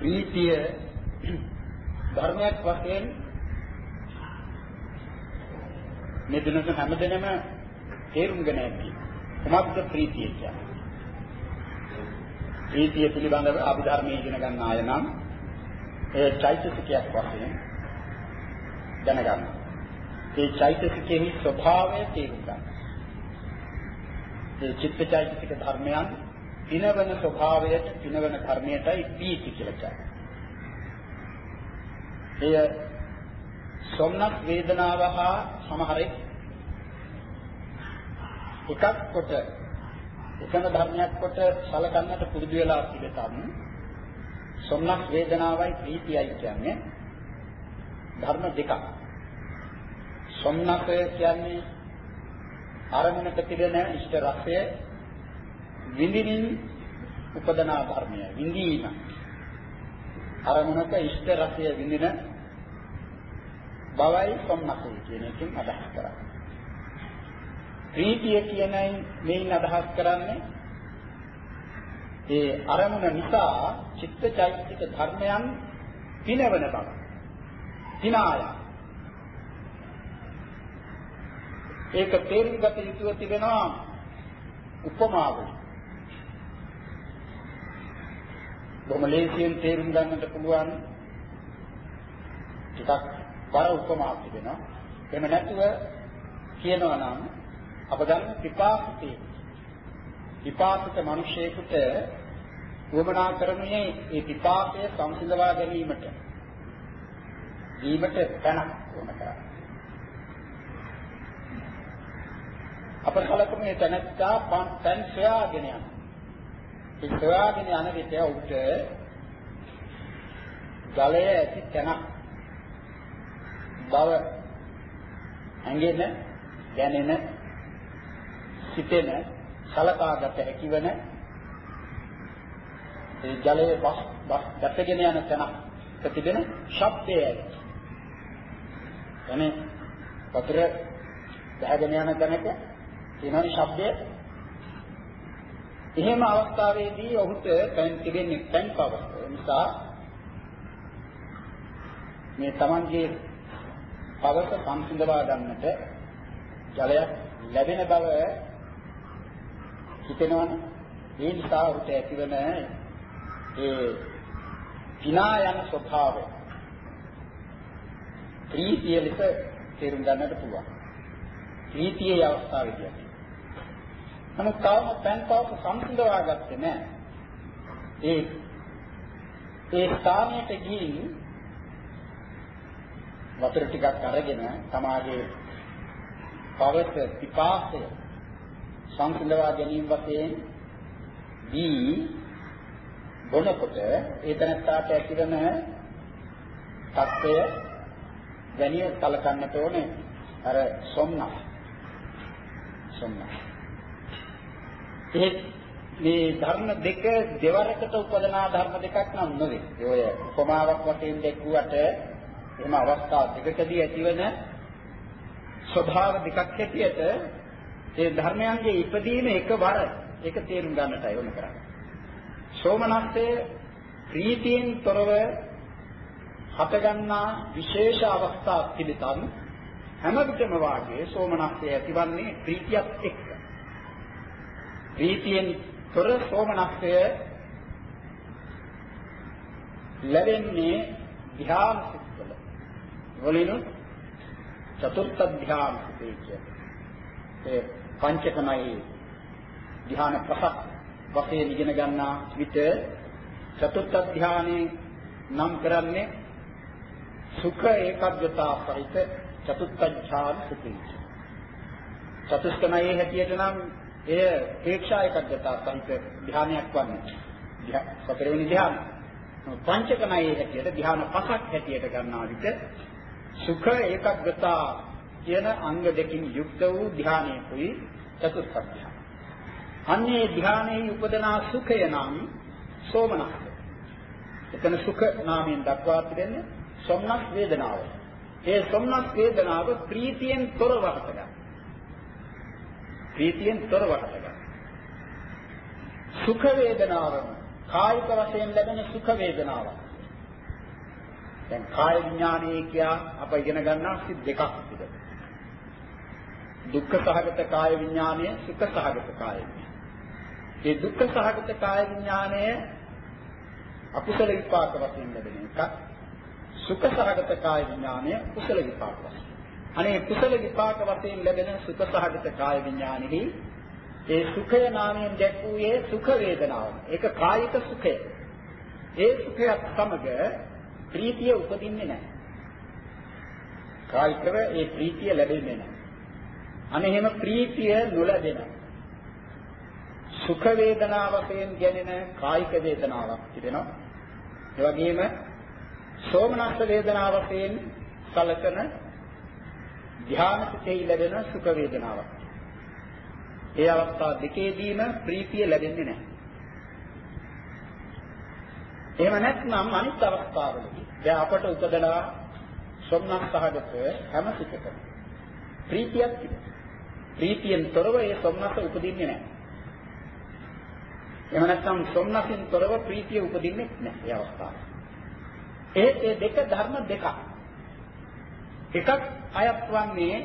ප්‍රීතිය ධර්මයක් වශයෙන් මේ දිනක හැමදෙනම තේරුම් ගන්න ඇති. කොහොමද ප්‍රීතිය කියන්නේ? ප්‍රීතිය පිළිබඳව අභිධර්මයේ ඉගෙන ගන්න අය නම් ඒ චෛතසිකයක් වශයෙන් දැනගන්න. ඒ චෛතසිකයේ ස්වභාවය තේරුම් ගන්න. ඒ චිත්තචෛතසික ධර්මයන් පිනවන ස්වභාවයට පිනවන කර්මයටයි ප්‍රීති කියලා කියන්නේ. එය සොම්නස් වේදනාව හා සමහරෙක් එකක් කොට එකම ධර්මයක් කොට සලකන්නට පුරුදු වෙලා තිබෙතත් සොම්නස් වේදනාවයි ප්‍රීතියයි කියන්නේ ධර්ම දෙකක්. සොම්නස කියන්නේ අරමුණක තිබෙන ඉෂ්ට රසය විඳිනින් උපදනා ධර්මය විඳීම. අරමුණක ඉෂ්ට රසය විඳින බවයි සොම්නසයි කියන එකෙන් අදහස් කරන්නේ. ප්‍රීතිය කියනයි මේන් අදහස් කරන්නේ ඒ අරමුණ නිසා චිත්තචෛතසික ධර්මයන් පිනවන බව. පිනාය. ඒක තේරුම් ගත යුතුව තිබෙනවා උපමාවලින්. බොහොම ලේසියෙන් තේරුම් ගන්නට පුළුවන් ටිකක් බර උපමාවක් තිබෙනවා. එහෙම නැතුව කියනවා නම් අප ගන්න පිපාසිතේ පිපාසිත මිනිසෙකුට වමනා කරන්නේ ඒ පිපාසය සංසිඳවා ගැනීමට දීමට තැනක් ඕන කරා. අප කලකම මේ තැනත්තා පන් සොයාගෙන යන. ඒ සොයාගෙන යන විට උට ජලය ඇති තැනක් බව ඇඟෙන දැනෙන සිටෙන සලකාගත හැකිවන ඒ ජලයේ බස් බස් දැපගෙන යන තැනක් ප්‍රතිදින ශබ්දයයි. එනේ වතුර බහගෙන යන තැනක තියෙනවනේ ශබ්දය. එහෙම අවස්ථාවේදී ඔහුට පැන් තිබෙන්නේ පැන් පව. ඒ නිසා මේ Tamanගේ පවස සංසිඳවා ගන්නට ජලයක් ලැබෙන බව හිතෙනවනේ. ඒ නිසා උට ඇතිවන ඒ විනා යන ස්වභාවය ප්‍රීතිය ලෙස තේරුම් ගන්නට පුළුවන්. ප්‍රීතියේ අවස්ථාවේදී. නමුත් තාම පෙන්තාවක සම්පූර්ණවා ගත්තේ නැහැ. ඒ ඒ ස්ථානයට ගිහින් වතුර ටිකක් අරගෙන තමාගේ පවත පිපාසය සංසිඳවා ගැනීම වශයෙන් දී බොනකොට ඒ තැනට ඇතිවන තත්ත්වය දැනිය කලකන්නට ඕනේ. අර සොම්නස්. සොම්නස්. ඒ මේ ධර්ම දෙක දෙවරකට උපදනා ධර්ම දෙකක් නම් නෙවෙයි. ඔය උපමාවක් වශයෙන් දැක්ුවට එහෙම අවස්ථා දෙකකදී ඇතිවන ස්වභාව දෙකක් හැටියට ඒ ධර්මයන්ගේ ඉපදීම එකවර ඒක තේරුම් ගන්නටයි ඕන කරන්නේ. සෝමනස්සේ ප්‍රීතියෙන් තොරව හටගන්නා විශේෂ අවස්ථා පිළිතත් හැම විටම වාගේ සෝමනස්සේ ඇතිවන්නේ ප්‍රීතියත් එක්ක. ප්‍රීතියෙන් තොර සෝමනස්ය ලැබෙන්නේ ධ්‍යාන සිත්වල. වලිනුත් චතුර්ථ ධ්‍යාන සිතේ ඒ පංචකමයි ධ්‍යාන පහක් වශයෙන් ඉගෙන ගන්නා විට චතුත්ථ ධ්‍යානයේ නම් කරන්නේ සුඛ ඒකග්ගතා සහිත චතුත්ථ ධ්‍යාන සුඛී චතුස්කමයේ හැටියට නම් එය ප්‍රේක්ෂා ඒකග්ගතා සහිත ධ්‍යානයක් වන්නේ සතරවෙනි ධ්‍යාන පංචකමයේ හැටියට ධ්‍යාන පහක් හැටියට ගන්නා විට සුඛ ඒකග්ගතා කියන අංග දෙකින් යුක්ත වූ ධානයකුයි චතුර්ථ ධානය. අන්නේ ධානයේ උපදනා සුඛය නම් සෝමනස්ස. එතන සුඛ නාමයෙන් දක්වා තිබෙන්නේ සොම්නස් වේදනාව. ඒ සොම්නස් වේදනාව ප්‍රීතියෙන් තොරව හටගන්න. ප්‍රීතියෙන් තොරව හටගන්න. සුඛ වේදනාව කායික වශයෙන් ලැබෙන සුඛ වේදනාව. දැන් කාය විඥානයේ කියා අප ඉගෙන ගන්නා සිත් දෙකක් තිබෙනවා. දුක්ඛ සහගත කාය විඥානය, සුඛ සහගත කාය විඥානය. මේ දුක්ඛ සහගත කාය විඥානය අකුසල විපාක වශයෙන් ලැබෙන එකක්. සුඛ සහගත කාය විඥානය කුසල විපාක වශයෙන්. අනේ කුසල විපාක වශයෙන් ලැබෙන සුඛ සහගත කාය විඥානෙහි ඒ සුඛය නාමයෙන් දැක්වූයේ සුඛ වේදනාව. ඒක කායික සුඛය. ඒ සුඛයත් සමග ප්‍රීතිය උපදින්නේ නැහැ. කායිකව ඒ ප්‍රීතිය ලැබෙන්නේ නැහැ. අනේ එහෙම ප්‍රීතිය නොලැබෙන සුඛ වේදනාවයෙන් ගැනෙන කායික වේදනාවක් තිබෙනවා. ඒ වගේම සෝමනස්ස වේදනාවයෙන් සලකන ධ්‍යාන සුඛේ ලැබෙන සුඛ වේදනාවක්. ඒ අවස්ථා දෙකේදීම ප්‍රීතිය ලැබෙන්නේ නැහැ. එහෙම නැත්නම් අනිත් අවස්ථාවලදී දැන් අපට උපදලා සොම්නස්සහගත හැම සිතකම ප්‍රීතියක් තිබෙනවා. ප්‍රීතියෙන් තොරව ඒ සොම්නස්ස උපදින්නේ නැහැ. එහෙම නැත්නම් සොම්නසින් තොරව ප්‍රීතිය උපදින්නේ නැහැ ඒ අවස්ථාව. ඒ ඒ දෙක ධර්ම දෙකක්. එකක් අයත් වන්නේ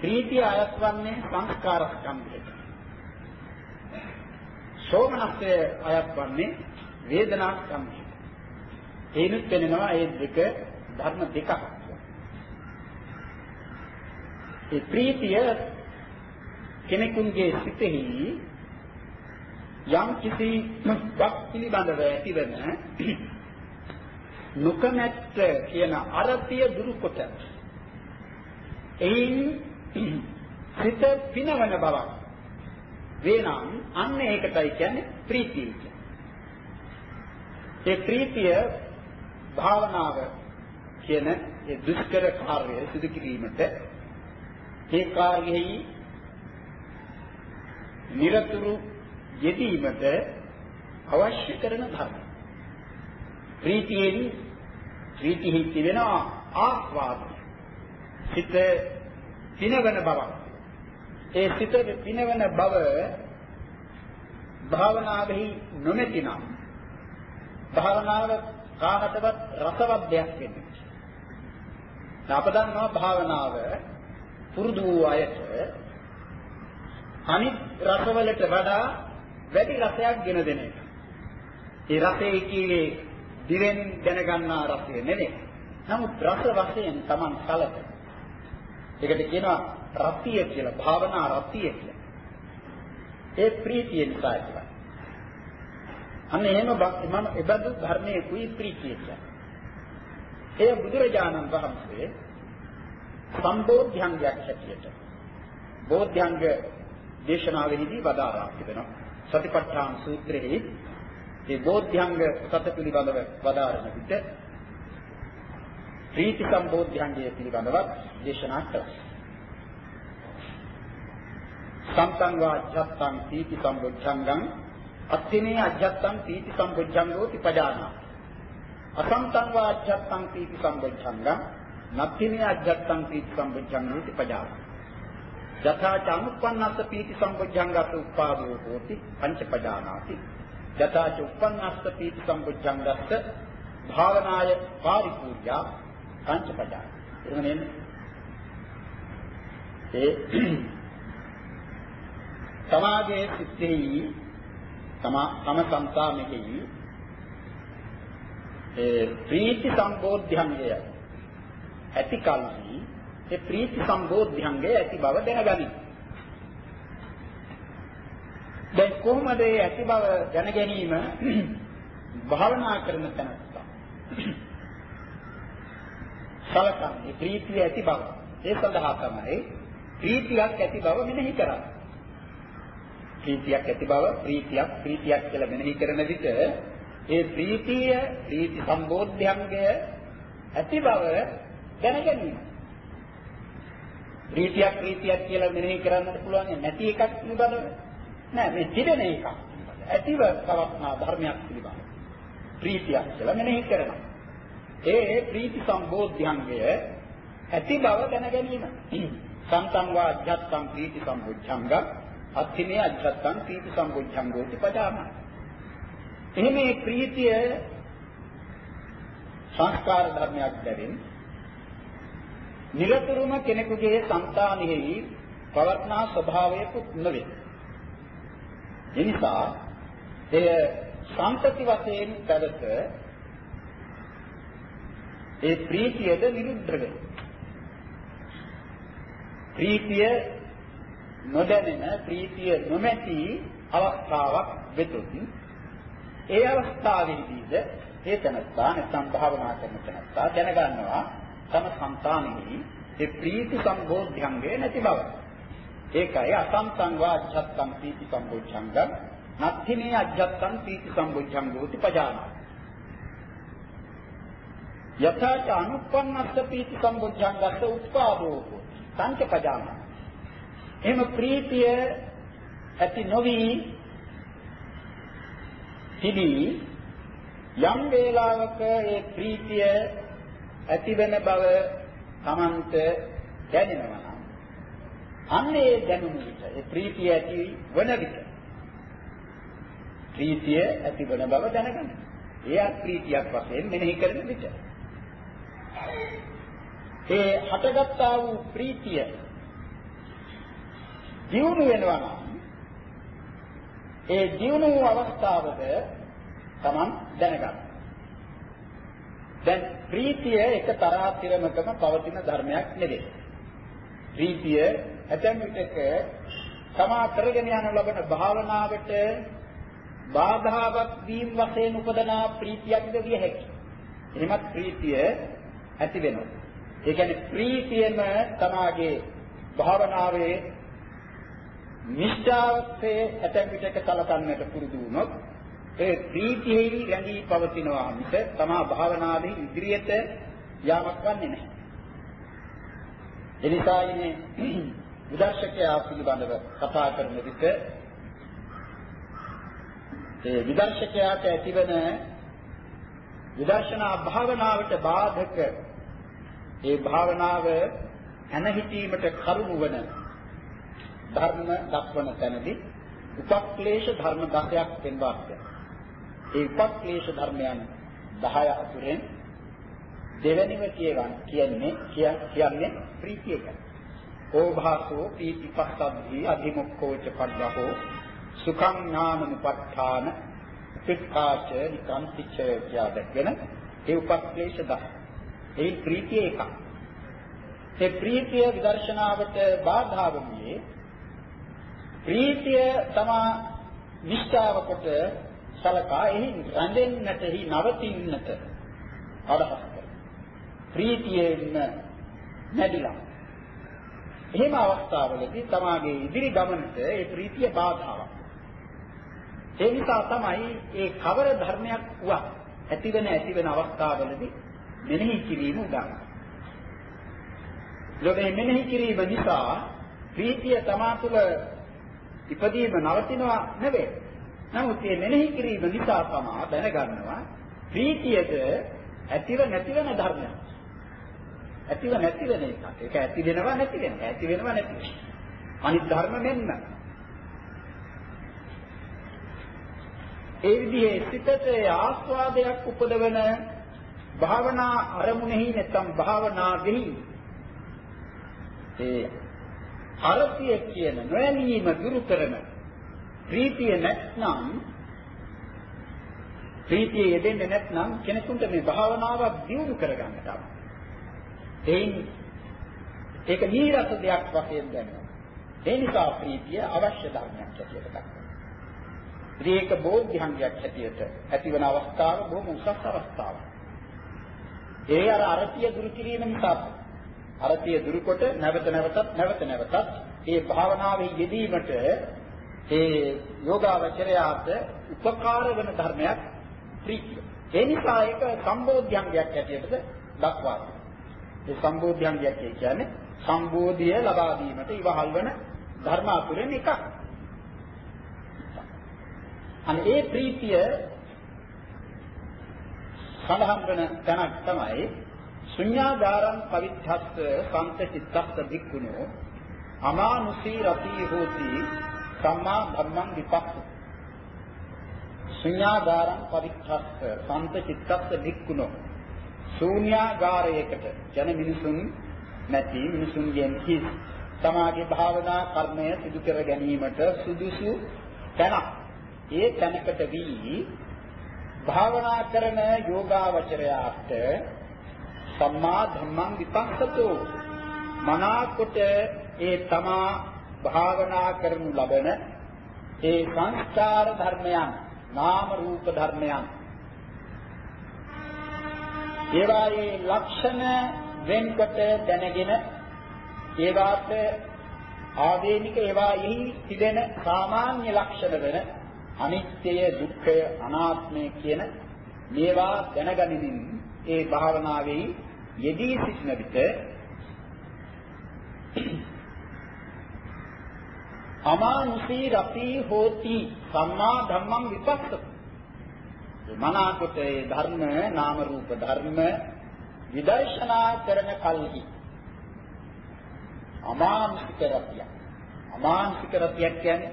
ප්‍රීතිය අයත් වන්නේ සංස්කාර ස්කන්ධයට. සෝමනස්ය අයත් වන්නේ වේදනා ස්කන්ධයට. ඒනුත් වෙනවා ඒ දෙක ධර්ම දෙකක්. ඒ ප්‍රීතිය කෙනෙකුගේ සිතෙහි යම් කිසි වක් පිළිබඳව ඇතිවන නොකමැත්ත කියන අරතිය දුරු කොට එයින් සිත පිනවන බවක් වේනම් අන්න ඒකටයි කියන්නේ ප්‍රීතිය ඒ ප්‍රීතිය භාවනාව කියන ඒ දුෂ්කර කාර්යය සිදු කිරීමට ඒ කාර්යෙහි নিরතුරු යෙදීමට අවශ්‍ය කරන ධර්ම. ප්‍රීතියෙන් ප්‍රීතිහි තිබෙන ආස්වාද. සිත පිනවන බව. ඒ සිත පිනවන බව භාවනාවෙහි නොමැතිනම් භාවනාව කාටවත් රසවත් දෙයක් වෙන්නේ. අප දන්නවා භාවනාව පුරුදු වූ අයට අනිත් රසවලට වඩා වැඩි රසයක් ගෙන දෙන එක. ඒ රසයේ කීවේ දිවෙන් දැනගන්නා රසය නෙමෙයි. නමුත් රස වශයෙන් Taman කලක. ඒකට කියනවා රතිය කියලා, භාවනා රතිය කියලා. ඒ ප්‍රීතිය නිසා ඇතිවන. අන්න එහෙම මම එබඳු ධර්මයේ කුයි ප්‍රීතිය කියලා. ඒ බුදුරජාණන් වහන්සේ සම්බෝධ්‍යංගයක් හැටියට බෝධ්‍යංග දේශනාවෙහිදී වදාරා තිබෙනවා. සතිපට්ඨාන සූත්‍රයේ මේ බෝධ්‍යංග සත පිළිබඳව වදාරන විට ප්‍රීති සම්බෝධ්‍යංගය පිළිබඳව දේශනා කළා. සම්තං වාජ්ජත්තං පීති සම්බුද්ධංගං අත්තිනේ අජ්ජත්තං පීති සම්බුද්ධංගෝ තිපජානා අසම්තං වාජ්ජත්තං පීති සම්බුද්ධංගං නත්තිනේ අජ්ජත්තං පීති සම්බුද්ධංගෝ තිපජානා යථා චානුප්පන්නස්ස පීති සම්බුද්ධංගත උපාදෝ හෝති පංචපදානාති යථා ච උප්පන්නස්ස පීති සම්බුද්ධංගස්ස භාවනාය පාරිපූර්යා පංචපදාන එහෙම නේද ඒ සමාගයේ සිත්ෙහි තම තම සංසාමෙහි ඒ ප්‍රීති සම්බෝධ්‍යංගය ඇති කල්හි ඒ ප්‍රීති සම්බෝධ්‍යංගය ඇති බව දැනගනි. දැන් කොහොමද ඒ ඇති බව දැන ගැනීම භාවනා කරන තැනත්තා. සලකන්නේ ප්‍රීතිය ඇති බව. ඒ සඳහා තමයි ප්‍රීතියක් ඇති බව මෙනෙහි කරන්නේ. ප්‍රීතියක් ඇති බව ප්‍රීතියක් ප්‍රීතියක් කියලා මෙනෙහි කරන විට ඒ ප්‍රීතිය ප්‍රීති සම්බෝධ්‍යංගය ඇති බව දැන ගැනීම. ප්‍රීතියක් ප්‍රීතියක් කියලා මෙනෙහි කරන්නට පුළුවන් නැති එකක් පිළිබඳව නෑ මේ තිබෙන එකක්. ඇතිව පවත්නා ධර්මයක් පිළිබඳව ප්‍රීතියක් කියලා මෙනෙහි කරනවා. ඒ ප්‍රීති සම්බෝධ්‍යංගය ඇති බව දැන ගැනීම. සම්තං වා අධ්‍යත්තං ප්‍රීති සම්බුද්ධංග අත්ථිනේ අධ්‍යත්තං ප්‍රීති සම්බුද්ධංගෝති පදාම එහෙම මේ ප්‍රීතිය සංස්කාර ධර්මයක් බැවින් නිරතුරුම කෙනෙකුගේ సంతානෙහි පවත්නා ස්වභාවයකුත් නොවේ. එනිසා එය සම්පති වශයෙන් පැවත ඒ ප්‍රීතියද නිරුද්ධ වෙනවා. ප්‍රීතිය නොදැනෙන ප්‍රීතිය නොමැති අවස්ථාවක් වෙතුත් ඒ අවස්ථාවේදීද ඒ තනත්තා නැත්නම් භාවනා කරන තනත්තා දැනගන්නවා තම సంతානෙහි ඒ ප්‍රීති සම්බෝධ්‍යංගේ නැති බව. ඒකයි අසංසං වාච්ඡත්තං ප්‍රීති සම්බෝධ්‍යංගං නත්ථිනේ අජ්ජත්තං ප්‍රීති සම්බෝධ්‍යංගෝති පජානා. යථාච අනුප්පන්නස්ස ප්‍රීති සම්බෝධ්‍යංගස්ස උත්පාදෝ සංච පජානා. එහෙම ප්‍රීතිය ඇති නොවි තිබී යම් වේලාවක ඒ ප්‍රීතිය ඇතිවෙන බව Tamant දැනෙනවා නම් අන්නේ දැනුම විට ඒ ප්‍රීතිය ඇති වන විට ප්‍රීතිය ඇති වන බව දැනගන්න. ඒ ප්‍රීතියක් වශයෙන් මෙනෙහි කරන විට ඒ හටගත්තා වූ ප්‍රීතිය දියුණු වෙනවා නම් ඒ දියුණු අවස්ථාවද Taman දැනගන්න. දැන් ප්‍රීතිය එක තරහ තිරමකම පවතින ධර්මයක් නෙවෙයි. ප්‍රීතිය ඇතැම් විටක තමා කරගෙන යන ලබන භාවනාවට බාධාවක් වීම වශයෙන් උපදනා ප්‍රීතියක්ද විය හැකියි. එහෙමත් ප්‍රීතිය ඇති වෙනවා. ඒ කියන්නේ ප්‍රීතියම තමාගේ භාවනාවේ නිෂ්ඨාවසේ ඇතැම් විටක සලකන්නට පුරුදු වුණොත් ඒ ප්‍රීතියෙහි රැඳී පවතිනවා මිස තමා භාවනාවේ ඉදිරියට යාමක් වන්නේ නැහැ. එනිසා ඉන්නේ විදර්ශකයා පිළිබඳව කතා කරන විට ඒ විදර්ශකයාට ඇතිවන විදර්ශනා භාවනාවට බාධක ඒ භාවනාව ඇනහිතීමට කරුණු වන ධර්ම දක්වන තැනදී උපක්ලේශ ධර්ම 10ක් පෙන්වා තිබෙනවා. ඒ උපක්ලේශ ධර්මයන් 10 අතුරෙන් දෙවැනිව කියවන් කියන්නේ කියන්නේ ප්‍රීතිය ගැන. ඕභාසෝ පීතිපස්සද්ධි අධිමුක්ඛෝච පඩ්ඩහෝ සුඛං ඥානමුපත්ථාන පිට්ඨාච නිකාන්තිච කියා දැක්වෙන ඒ උපක්ලේශ 10. ඒ ප්‍රීතිය එකක්. ඒ ප්‍රීතිය විදර්ශනාවට බාධා වන්නේ ප්‍රීතිය තමා නිෂ්ඨාව කොට සලකා එහි රැඳෙන්නට එහි නවතින්නට අදහස් කරනවා. ප්‍රීතියෙන්න නැදිලා. එහෙම අවස්ථාවලදී තමාගේ ඉදිරි ගමනට ඒ ප්‍රීතිය බාධාවක්. ඒ නිසා තමයි ඒ කවර ධර්මයක් වුවත් ඇතිවෙන ඇතිවෙන අවස්ථාවලදී මෙනෙහි කිරීම උදාහරණ. ලෝකේ මෙනෙහි කිරීම නිසා ප්‍රීතිය තමා තුළ ඉපදීම නවතිනවා නෙවෙයි. නමුත් මේ මෙනෙහි කිරීම නිසා තමා දැනගන්නවා ප්‍රීතියද ඇතිව නැති වෙන ධර්මයක්. ඇතිව නැති වෙන එකක්. ඒක ඇති වෙනවා නැති වෙනවා. ඇති වෙනවා නැති වෙනවා. අනිත් ධර්ම මෙන්න. ඒ විදිහේ සිතට ආස්වාදයක් උපදවන භාවනා අරමුණෙහි නැත්නම් භාවනාවෙහි ඒ අරතිය කියන නොයනීම දුරු කරන ප්‍රීතිය නැත්නම් ප්‍රීතිය යෙදෙන්නේ නැත්නම් කෙනෙකුට මේ භාවනාවක් දියුණු කරගන්නට අවශ්‍යයි. එයින් ඒක නීරස දෙයක් වශයෙන් දැනෙනවා. ඒ නිසා ප්‍රීතිය අවශ්‍ය ධර්මයක් හැටියට දක්වනවා. ඒක බෝධිහංගයක් හැටියට ඇතිවන අවස්ථාව බොහොම උසස් අවස්ථාවක්. ඒ අර අරතිය දුරු කිරීම නිසා අරතිය දුරුකොට නැවත නැවතත් නැවත නැවතත් මේ භාවනාවේ යෙදීමට ඒ යෝගාවචරයාට උපකාර වෙන ධර්මයක් ප්‍රීතිය. ඒ නිසා ඒක සම්බෝධ්‍යංගයක් හැටියටද දක්වා ඒ සම්බෝධ්‍යංගයක් කියන්නේ සම්බෝධිය ලබා දීමට ඉවහල් වන ධර්ම අතුරෙන් එකක්. අන්න ඒ ප්‍රීතිය සඳහන් වෙන තැනක් තමයි ශුඤ්ඤාගාරං පවිත්තස්ස සංත චිත්තස්ස භික්ඛුනෝ අමානුෂී රති හෝති සම්මා ධම්මං විපස්සු ශුඤ්ඤාගාරං පවිත්තස්ස සංත චිත්තස්ස භික්ඛුනෝ ශූන්‍යාගාරයකට යන මිනිසුන් නැති මිනිසුන්ගෙන් හිස් සමාධි භාවනා කර්මය සිදු කර ගැනීමට සුදුසු තැනක්. ඒ තැනකට වී භාවනා කරන යෝගාවචරයාට සම්මා ධම්මං විපස්සතෝ මනාකොට ඒ තමා භාවනා කරනු ලබන ඒ සංස්කාර ධර්මයන් නාම රූප ධර්මයන් ඒවායේ ලක්ෂණ වෙන්කොට දැනගෙන ඒවාට ආවේනික ඒවාෙහි තිබෙන සාමාන්‍ය ලක්ෂණ වෙන අනිත්‍ය දුක්ඛය අනාත්මය කියන මේවා දැනගනිමින් ඒ භාවනාවේ යෙදී සිටින විට අමානුෂී රති හෝති සම්මා ධම්මං විපස්සත. මනාකොට ඒ ධර්ම නාම රූප ධර්ම විදර්ශනා කරන කල්හි. අමානුෂික රතිය අමානුෂික රතිය කියන්නේ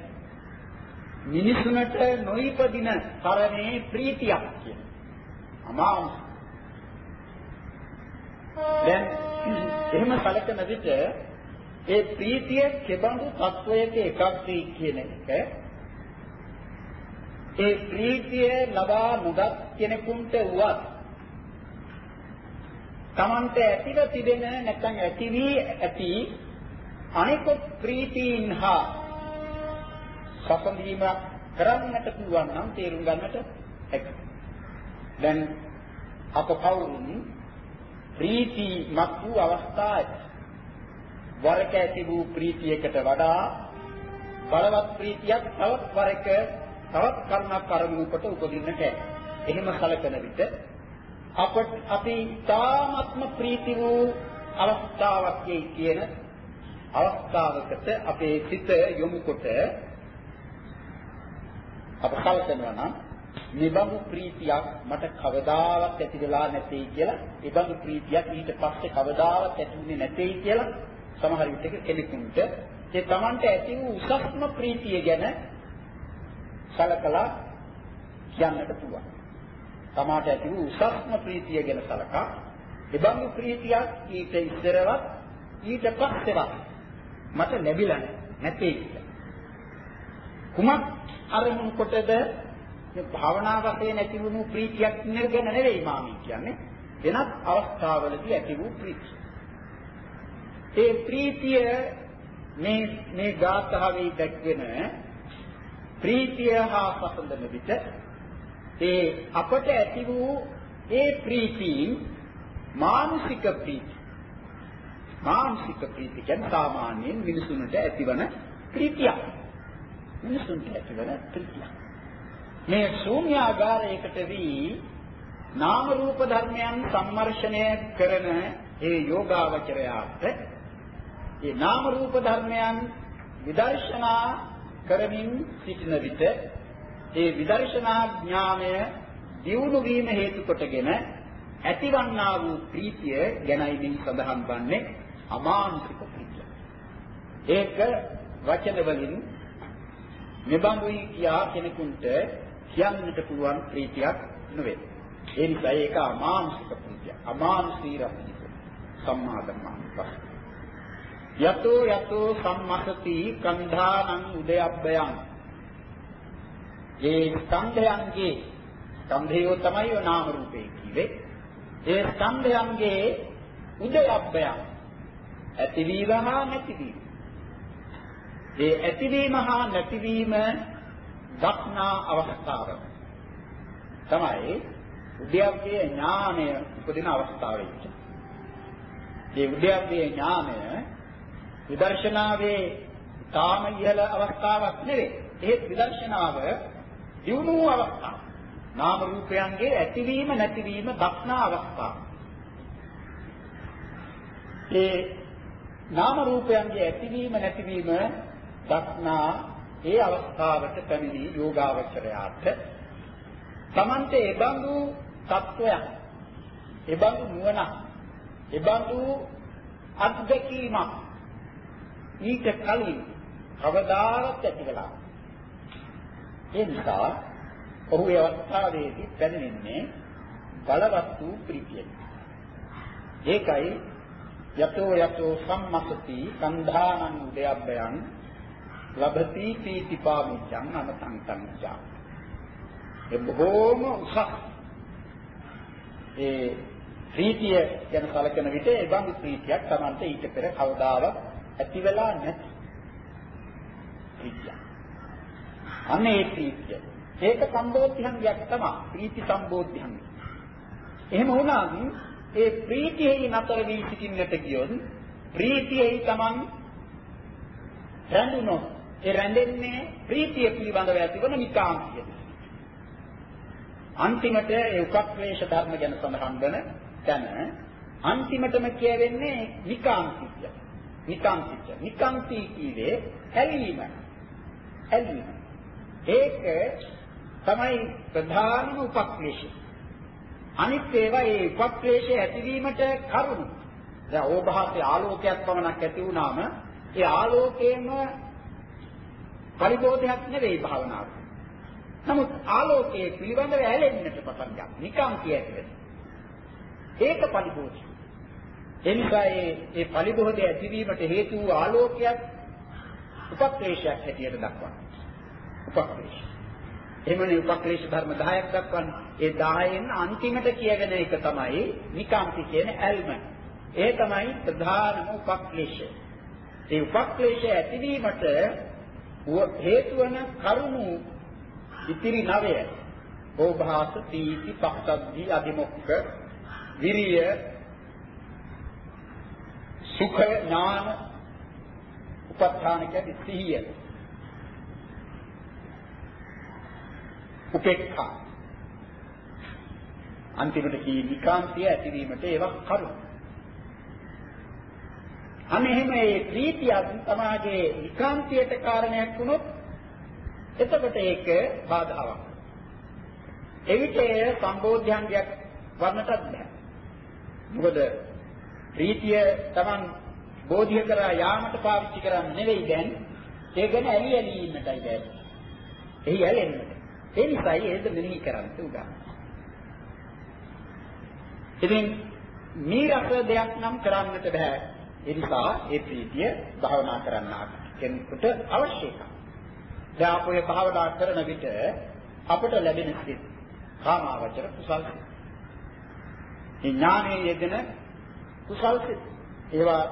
මිනිසුන්ට නොයිපදින තරමේ ප්‍රීතියක් කියන අමානුෂික. දැන් එහෙම කලකන විට ඒ ප්‍රීතිය කෙබඳු තත්වයක එකක්ද කියන එක ඒ ප්‍රීතිය ලබා නොගත් කෙනෙකුට වුවත් Tamante ඇතිව තිබෙන නැත්නම් ඇති වී ඇති අනිකුත් ප්‍රීතීන් හා සපඳීම කරන්නට පුළුවන් නම් තේරුම් ගන්නට හැකියි. දැන් අප කවුරුන් ප්‍රීති මත් වූ අවස්ථාවේ වරක ඇති වූ ප්‍රීතියකට වඩා බලවත් ප්‍රීතියක් තවත් වරක තවත් කර්මයක් අරමුණු කොට උපදින්නට එහෙම සැලකෙන විට අපට අපි තාමත්ම ප්‍රීති වූ අවස්ථාවක් කියන අවස්ථාවකට අපේ සිත යොමු කොට අප කල්පනා නම් නිබඳු ප්‍රීතියක් මට කවදාවත් ඇති වෙලා නැtei කියලා, නිබඳු ප්‍රීතියක් ඊට පස්සේ කවදාවත් ඇති වෙන්නේ නැtei කියලා සමහර විටක කෙනෙකුට ඒ Tamante ඇති වූ උසස්ම ප්‍රීතිය ගැන සලකලා කියන්නට පුළුවන්. තමාට ඇති වූ උසස්ම ප්‍රීතිය ගැන සලකා එබඳු ප්‍රීතියක් ඊට ඉස්සරවත් ඊට පස්සෙවත් මට ලැබිලා නැtei කියලා. කුමක් අරමුණු කොටද මේ භාවනා වශයෙන් ඇති වුණු ප්‍රීතියක් නෙගෙන නෙවෙයි මාමි කියන්නේ වෙනත් අවස්ථාවලදී ඇති වූ ප්‍රීතිය. ඒ ප්‍රීතිය මේ මේ ගාථාවේ දැක්වෙන ප්‍රීතිය හා සම්බන්ධන විට ඒ අපට ඇති වූ ඒ ප්‍රීතියින් මානසික ප්‍රීති මානසික ප්‍රීති කියන්නේ සාමාන්‍යයෙන් මිනිසුන්ට ඇතිවන ප්‍රීතියක්. මිනිසුන්ට ඇතිවන ප්‍රීතියක්. මේ ශූන්‍යාගාරයකට වී නාම රූප ධර්මයන් සම්මර්ෂණය කරන ඒ යෝගාවචරයාට ඒ නාම රූප ධර්මයන් විදර්ශනා කරමින් සිටින විට ඒ විදර්ශනා ඥානය දියුණු වීම හේතු කොටගෙන ඇතිවන්නා වූ ප්‍රීතිය ගැනයි මේ සඳහන් වන්නේ අමානුෂික ප්‍රීතිය. ඒක වචන වලින් නිබඳුයි කියා කෙනෙකුට කියන්නට පුළුවන් ප්‍රීතියක් නෙවෙයි. ඒ නිසා ඒක අමානුෂික ප්‍රීතිය. අමානුෂී රසය. සම්මාදම්මා පස්සේ යතෝ යතෝ සම්මසති කන්ධානං උදයබ්බයං. ඒ ස්කන්ධයන්ගේ ස්කන්ධයෝ තමයි ඔය නාම රූපේ කිව්වේ. ඒ ස්කන්ධයන්ගේ උදයබ්බයං ඇතිවීම හා නැතිවීම. ඒ ඇතිවීම හා නැතිවීම දක්නා අවස්ථාව. තමයි උද්‍යප්පේ ඥානය උපදින අවස්ථාවේ. මේ උද්‍යප්පේ ඥානය විදර්ශනාවේ තාම ඉහළ අවස්ථාවක් නෙවෙයි. ඒත් විදර්ශනාව දියුණු අවස්ථාව. නාම රූපයන්ගේ ඇතිවීම නැතිවීම දක්නා අවස්ථාව. ඒ නාම රූපයන්ගේ ඇතිවීම නැතිවීම දක්නා ඒ අවස්ථාවට පැමිණි යෝගාවචරයාට තමන්ට එබඳු තත්වයක් එබඳු නුවණක් එබඳු අත්දැකීමක් ඊට කලින් කවදාවත් ඇති කළා. ඒ නිසා ඔහු ඒ අවස්ථාවේදී පැමිණෙන්නේ බලවත් වූ ප්‍රීතිය. ඒකයි යතෝ යතෝ සම්මසති කන්ධානං උදයබ්බයන් ලබති පීතිපාමුච්ඡං අනතං තංජා ඒ බොහෝම උසස් ඒ ප්‍රීතිය ගැන කලකන විට ඒ බඳු ප්‍රීතියක් Tamante ඊට පෙර කවදාවත් ඇති වෙලා නැති ප්‍රීතිය. අන්න ඒ ප්‍රීතිය. ඒක සම්බෝධ්‍යංගයක් තමයි. ප්‍රීති සම්බෝධ්‍යංගය. එහෙම වුණාම ඒ ප්‍රීතියෙහි නතර වී සිටින්නට ගියොත් ප්‍රීතියෙහි Taman රැඳුනොත් ඒ රැඳෙන්නේ ප්‍රීතිය පිළිබඳව ඇතිවන නිකාංශය. අන්තිමට ඒ උපක්ලේශ ධර්ම ගැන සඳහන් වන තැන අන්තිමටම කියවෙන්නේ නිකාංශිය. නිකාංශිය. නිකාංශී කීවේ ඇලීම. ඇලීම. ඒක තමයි ප්‍රධානම උපක්ලේශය. අනිත් ඒවා ඒ උපක්ලේශය ඇතිවීමට කරුණු. දැන් ඕභාසයේ ආලෝකයක් පමණක් ඇති වුණාම ඒ ආලෝකයෙන්ම පරිබෝධයක් නෙවෙයි භාවනාව. නමුත් ආලෝකයේ පිළිබඳව ඇලෙන්නට පටන් ගන්න. නිකම් කියන්නේ. ඒක පරිබෝධය. ඒ නිසා ඒ ඒ පරිබෝධය ඇතිවීමට හේතු වූ ආලෝකයක් උපක්ලේශයක් හැටියට දක්වනවා. උපක්ලේශ. එහෙමනේ උපක්ලේශ ධර්ම 10ක් දක්වන්නේ. ඒ 10න් අන්තිමට කියගෙන එක තමයි නිකාන්ති කියන ඇල්ම. ඒ තමයි ප්‍රධානම උපක්ලේශය. ඒ උපක්ලේශය ඇතිවීමට හේතු වන කරුණු ඉතිරි නවය ඕභාස තීති පක්ෂද්දී අධිමුක්ඛ විරිය සුඛ ඥාන උපත්ථානික සිහිය උපේක්ඛා අන්තිමට කී විකාන්තිය ඇතිවීමට ඒවා කරුණු අන්න එහෙම ඒ ප්‍රීතිය සමාජයේ විකාන්තියට කාරණයක් වුණොත් එතකොට ඒක බාධාවක්. එවිට එය සම්බෝධ්‍යංගයක් වන්නටත් බෑ. මොකද ප්‍රීතිය Taman බෝධිය කරා යාමට පාවිච්චි කරන්නේ නෙවෙයි දැන් ඒ ගැන ඇලි ඇලි ඉන්නටයි බෑ. එහි ඇලෙන්නට. ඒ නිසායි ඒද මෙනෙහි කරන්න උදා. ඉතින් මේ රස දෙයක් නම් කරන්නට බෑ. ඒ නිසා ඒ ප්‍රීතිය භාවනා කරන්නා කෙනෙකුට අවශ්‍ය එකක්. දැන් අපේ භාවනා කරන විට අපට ලැබෙන සිත් කාමාවචර කුසල් සිත්. මේ ඥානයේ යෙදෙන කුසල් සිත්. ඒවා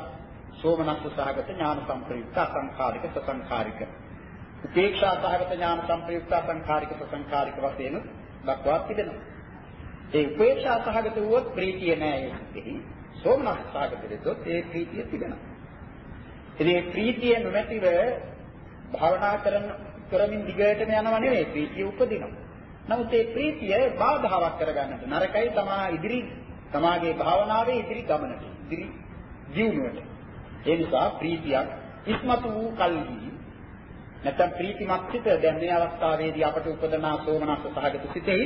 සෝමනස්ස සහගත ඥාන සංප්‍රයුක්ත අසංඛාරික සසංඛාරික. උපේක්ෂා සහගත ඥාන සංප්‍රයුක්ත අසංඛාරික සසංඛාරික වශයෙන් දක්වා තිබෙනවා. ඒ උපේක්ෂා සහගත වුවොත් ප්‍රීතිය නෑ ඒකෙහි. සෝමනස්ස සහගත වෙද්දොත් ඒ ප්‍රීතිය තිබෙනවා. ඉතින් මේ ප්‍රීතිය නොමැතිව භාවනා කරන කරමින් දිගටම යනව නෙවෙයි ප්‍රීතිය උපදිනවා. නමුත් ඒ ප්‍රීතිය බාධාවක් කරගන්නට නරකයි තමා ඉදිරි තමාගේ භාවනාවේ ඉදිරි ගමනට ඉදිරි ජීවුණට. ඒ නිසා ප්‍රීතියක් ඉස්මතු වූ කල්හි නැත්නම් ප්‍රීතිමත් සිත දැන් මේ අවස්ථාවේදී අපට උපදනා සෝමනස්ස සහගත සිතෙහි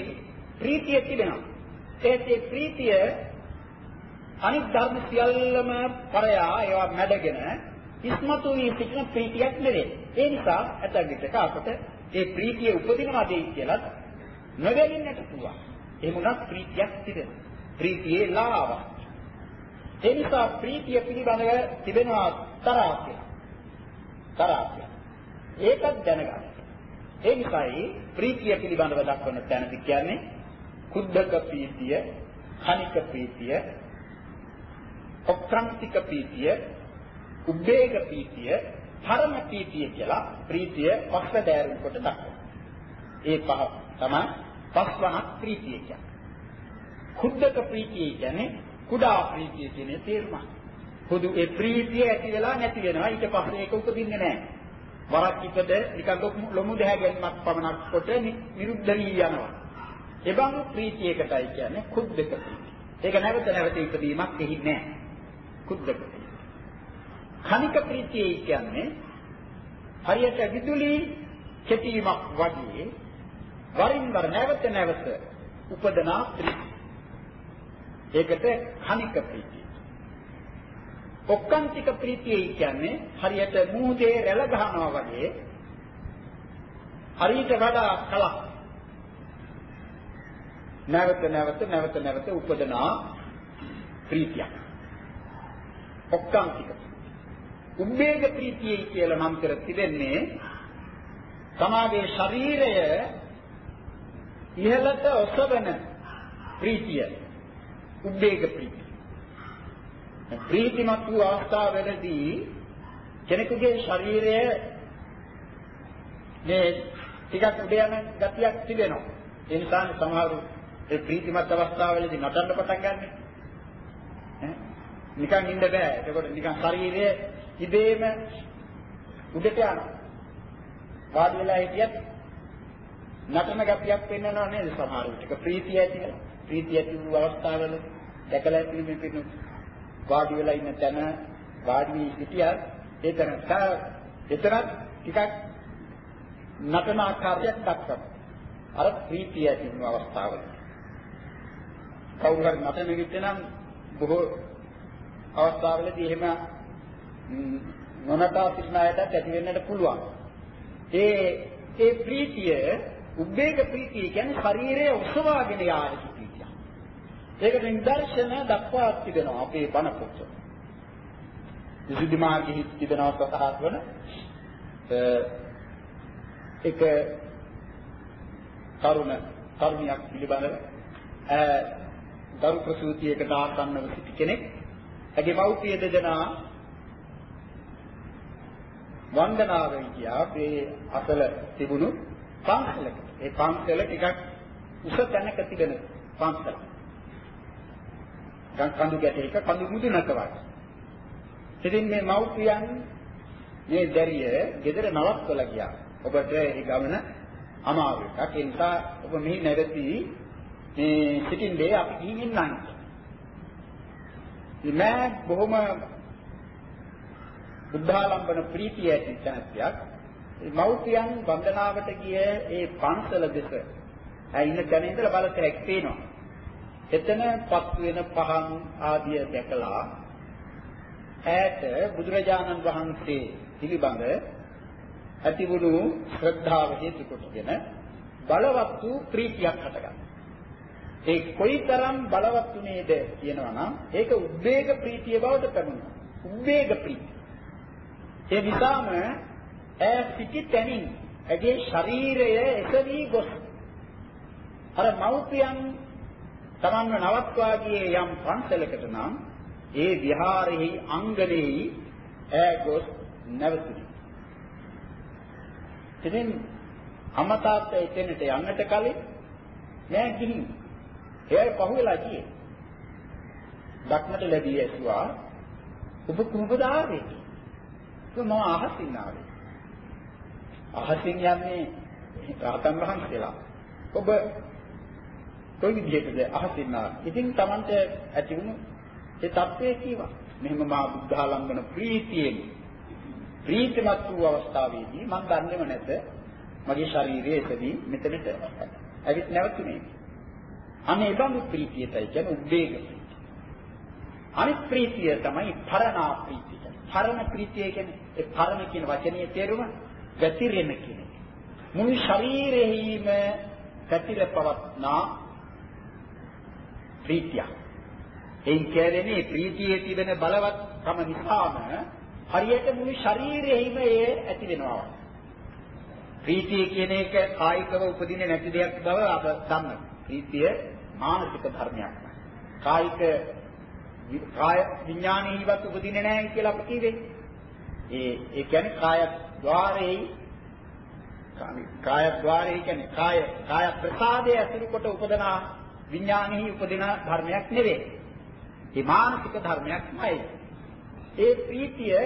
ප්‍රීතිය තිබෙනවා. ඒකේ ප්‍රීතිය අනිත් ධර්ම සියල්ලම පරයා ඒවා මැඩගෙන ඉස්මතු වී සිටින ප්‍රීතියක් නෙවෙයි. ඒ නිසා ඇතන් විටක අපට ඒ ප්‍රීතිය උපදිනවාද කියලා නොවැළෙන්නට පුළුවන්. එහෙම උනත් ප්‍රීතියක් තිබෙනවා. ප්‍රීතියේ ලාව. ඒ නිසා ප්‍රීතිය පිළිබඳව තිබෙනවා තරහය. තරහය. ඒකත් දැනගන්න. ඒ නිසායි ප්‍රීතිය පිළිබඳව දක්වන තැනදී කියන්නේ කුද්දක ප්‍රීතිය, කනික ප්‍රීතිය, ඔක්‍රාන්තික ප්‍රීතිය, උබ්බේග ප්‍රීතිය, පරම ප්‍රීතිය කියලා ප්‍රීතිය පස්වැදෑරුම් කොට දක්වනවා. ඒ පහ තමයි පස්වහක් ප්‍රීතිය කියන්නේ. කුද්දක ප්‍රීතිය කියන්නේ කුඩා ප්‍රීතිය කියන තේරුම. පොදු ඒ ප්‍රීතිය ඇති වෙලා නැති වෙනවා. ඊට පස්සේ ඒක උපදින්නේ නැහැ. වරක් ඉපද නිකන් ලොමු දැහැගැන්මක් පමණක් කොට නිරුද්ධ වී යනවා. එබඳු ප්‍රීතියකටයි කියන්නේ කුද්දක ප්‍රීතිය. ඒක නැවත නැවත ඉපදීමක් එහි නැහැ. කුද්දක කනික ප්‍රීතිය කියන්නේ හරියට විදුලි කෙටීමක් වගේ වරින් වර නැවත නැවත උපදනා ප්‍රීතිය. ඒකට කනික ප්‍රීතිය. ඔක්කාන්තික ප්‍රීතිය කියන්නේ හරියට මූදේ රැළ ගහනවා වගේ හරියට වඩා කලක් නැවත නැවත නැවත නැවත උපදනා ප්‍රීතියක්. ඔක්කාන්තික. උද්වේග ප්‍රීතියයි කියලා නම් කර තිබෙන්නේ තමාගේ ශරීරය ඉහළට ඔසවන ප්‍රීතිය. උද්වේග ප්‍රීතිය. ප්‍රීතිමත් වූ අවස්ථාවවලදී කෙනෙකුගේ ශරීරය මේ ටිකක් උඩ යන ගතියක් තිබෙනවා. ඒ නිසා සමහරු ඒ ප්‍රීතිමත් අවස්ථාවවලදී නටන්න පටන් ගන්නෙ. නිකන් ඉන්න බෑ. එතකොට නිකන් ශරීරය ඉබේම උඩට යනවා. වාඩි වෙලා හිටියත් නටන ගතියක් පෙන්වනවා නේද සමහර විටක ප්‍රීතිය ඇති වෙනවා. ප්‍රීතිය ඇති වූ අවස්ථාවල දැකලා ඇති මේ පිටු වාඩි වෙලා ඉන්න තැන වාඩි වී සිටියත් ඒ තැනට එතරම් ටිකක් නටන ආකාරයක් දක්වනවා. අර ප්‍රීතිය ඇති වූ අවස්ථාවල. කවුරු හරි නටන විට නම් බොහෝ අවස්ථාවලදී එහෙම නොනතා සිටින අයට ඇති වෙන්නට පුළුවන්. ඒ ඒ ප්‍රීතිය උද්වේග ප්‍රීතිය කියන්නේ ශරීරයේ ඔසවාගෙන යාන ප්‍රීතිය. ඒකට නිදර්ශන දක්වා තිබෙනවා අපේ බණ පොත. විසුද්ධි මාර්ගයේ තිබෙනවා සතහක් වන එක තරුණ තරුණියක් පිළිබඳව දරු ප්‍රසූතියකට ආසන්නව සිටි කෙනෙක් ඇගේ මව්පිය දෙදෙනා වන්දනාවෙන් කියා මේ අසල තිබුණු පන්සලක. ඒ පන්සල ටිකක් උස තැනක තිබෙන පන්සල. ගම් කඳු ගැටයක කඳු මුදුනක වගේ. ඉතින් මේ මව්පියන් මේ දැරිය ගෙදර නවත්වලා ගියා. ඔබට ඒ ගමන අමාරු එකක්. ඒ නිසා ඔබ මෙහි නැවතී මේ සිටින්නේ අපි ගිහින් ඉන්නම්. ඉතින් බොහොම බුද්ධාලම්බන ප්‍රීතිය ඇති තැනක්. මෞපියන් වන්දනාවට ගිය ඒ පන්සල දෙක ඇයින තැන ඉඳලා බලත හැක් පේනවා. එතන පස් වෙන පහන් ආදිය දැකලා ඈත බුදුරජාණන් වහන්සේ පිළිබඳ ඇතිවුණු ශ්‍රද්ධාව හේතු කොටගෙන බලවත් වූ ප්‍රීතියක් හටගන්නවා. ඒ කොයිතරම් බලවත් උනේද කියනවා නම් ඒක උද්වේග ප්‍රීතිය බවට පැමුණා. උද්වේග ප්‍රීතිය. ඒ නිසාම ඈ සිටි තැනින් ඇගේ ශරීරය එසවි ගොස් අර මව්පියන් තමන්ව නවත්වා ගියේ යම් පන්සලකට නම් ඒ විහාරෙහි අංගනෙහි ඈ ගොස් නැවතුණි. ඉතින් අම්මා තාත්තා එතනට යන්නට කලින් නෑ ගිහින් එයා පහුවෙලා ගියේ. දක්නට ලැබී ඇසුවා ඔබ කොහොමද ආවේ? මම අහසින් ආවේ. අහසින් යන්නේ රාතන් වහන්සේලා. ඔබ කොයි විදිහටද අහසින් ආවේ? ඉතින් Tamante ඇති වුණු ඒ தත්ත්වය කීවා. මෙහෙම මා බුද්ධාලංඝන ප්‍රීතියෙන් ප්‍රීතිමත් වූ අවස්ථාවේදී මම දන්නේම නැත මගේ ශරීරයේ එතදී මෙතනට ඇවිත් නැවතුනේ. අනේ බඳු ප්‍රීතියටයි කියන්නේ උද්වේග ප්‍රීතිය. අනිත් ප්‍රීතිය තමයි පරණා ප්‍රීතිය. පරණ ප්‍රීතිය කියන්නේ ඒ පරණ කියන වචනේ තේරුම ගැතිරෙන කියන එක. මුළු ශරීරෙහිම ගැතිර පවත්නා ප්‍රීතියක්. එයින් කියන්නේ ප්‍රීතියේ තිබෙන බලවත්කම නිසාම හරියට මුළු ශරීරයෙම ඒ ඇති වෙනවා. ප්‍රීතිය කියන එක කායිකව උපදින්නේ නැති දෙයක් බව අප දන්නවා. ප්‍රීතිය මානසික ධර්මයක්. කායික කාය විඥානීයවත් උපදින්නේ නැහැ කියලා අපි කිව්වේ. ඒ ඒ කියන්නේ කාය ద్వාරයේ කාය ద్వාරයේ කියන්නේ කාය කාය ප්‍රසාදයේ ඇතුළු කොට උපදනා විඥානෙහි උපදින ධර්මයක් නෙවෙයි. ඒ මානසික ධර්මයක්මයි. ඒ ප්‍රීතිය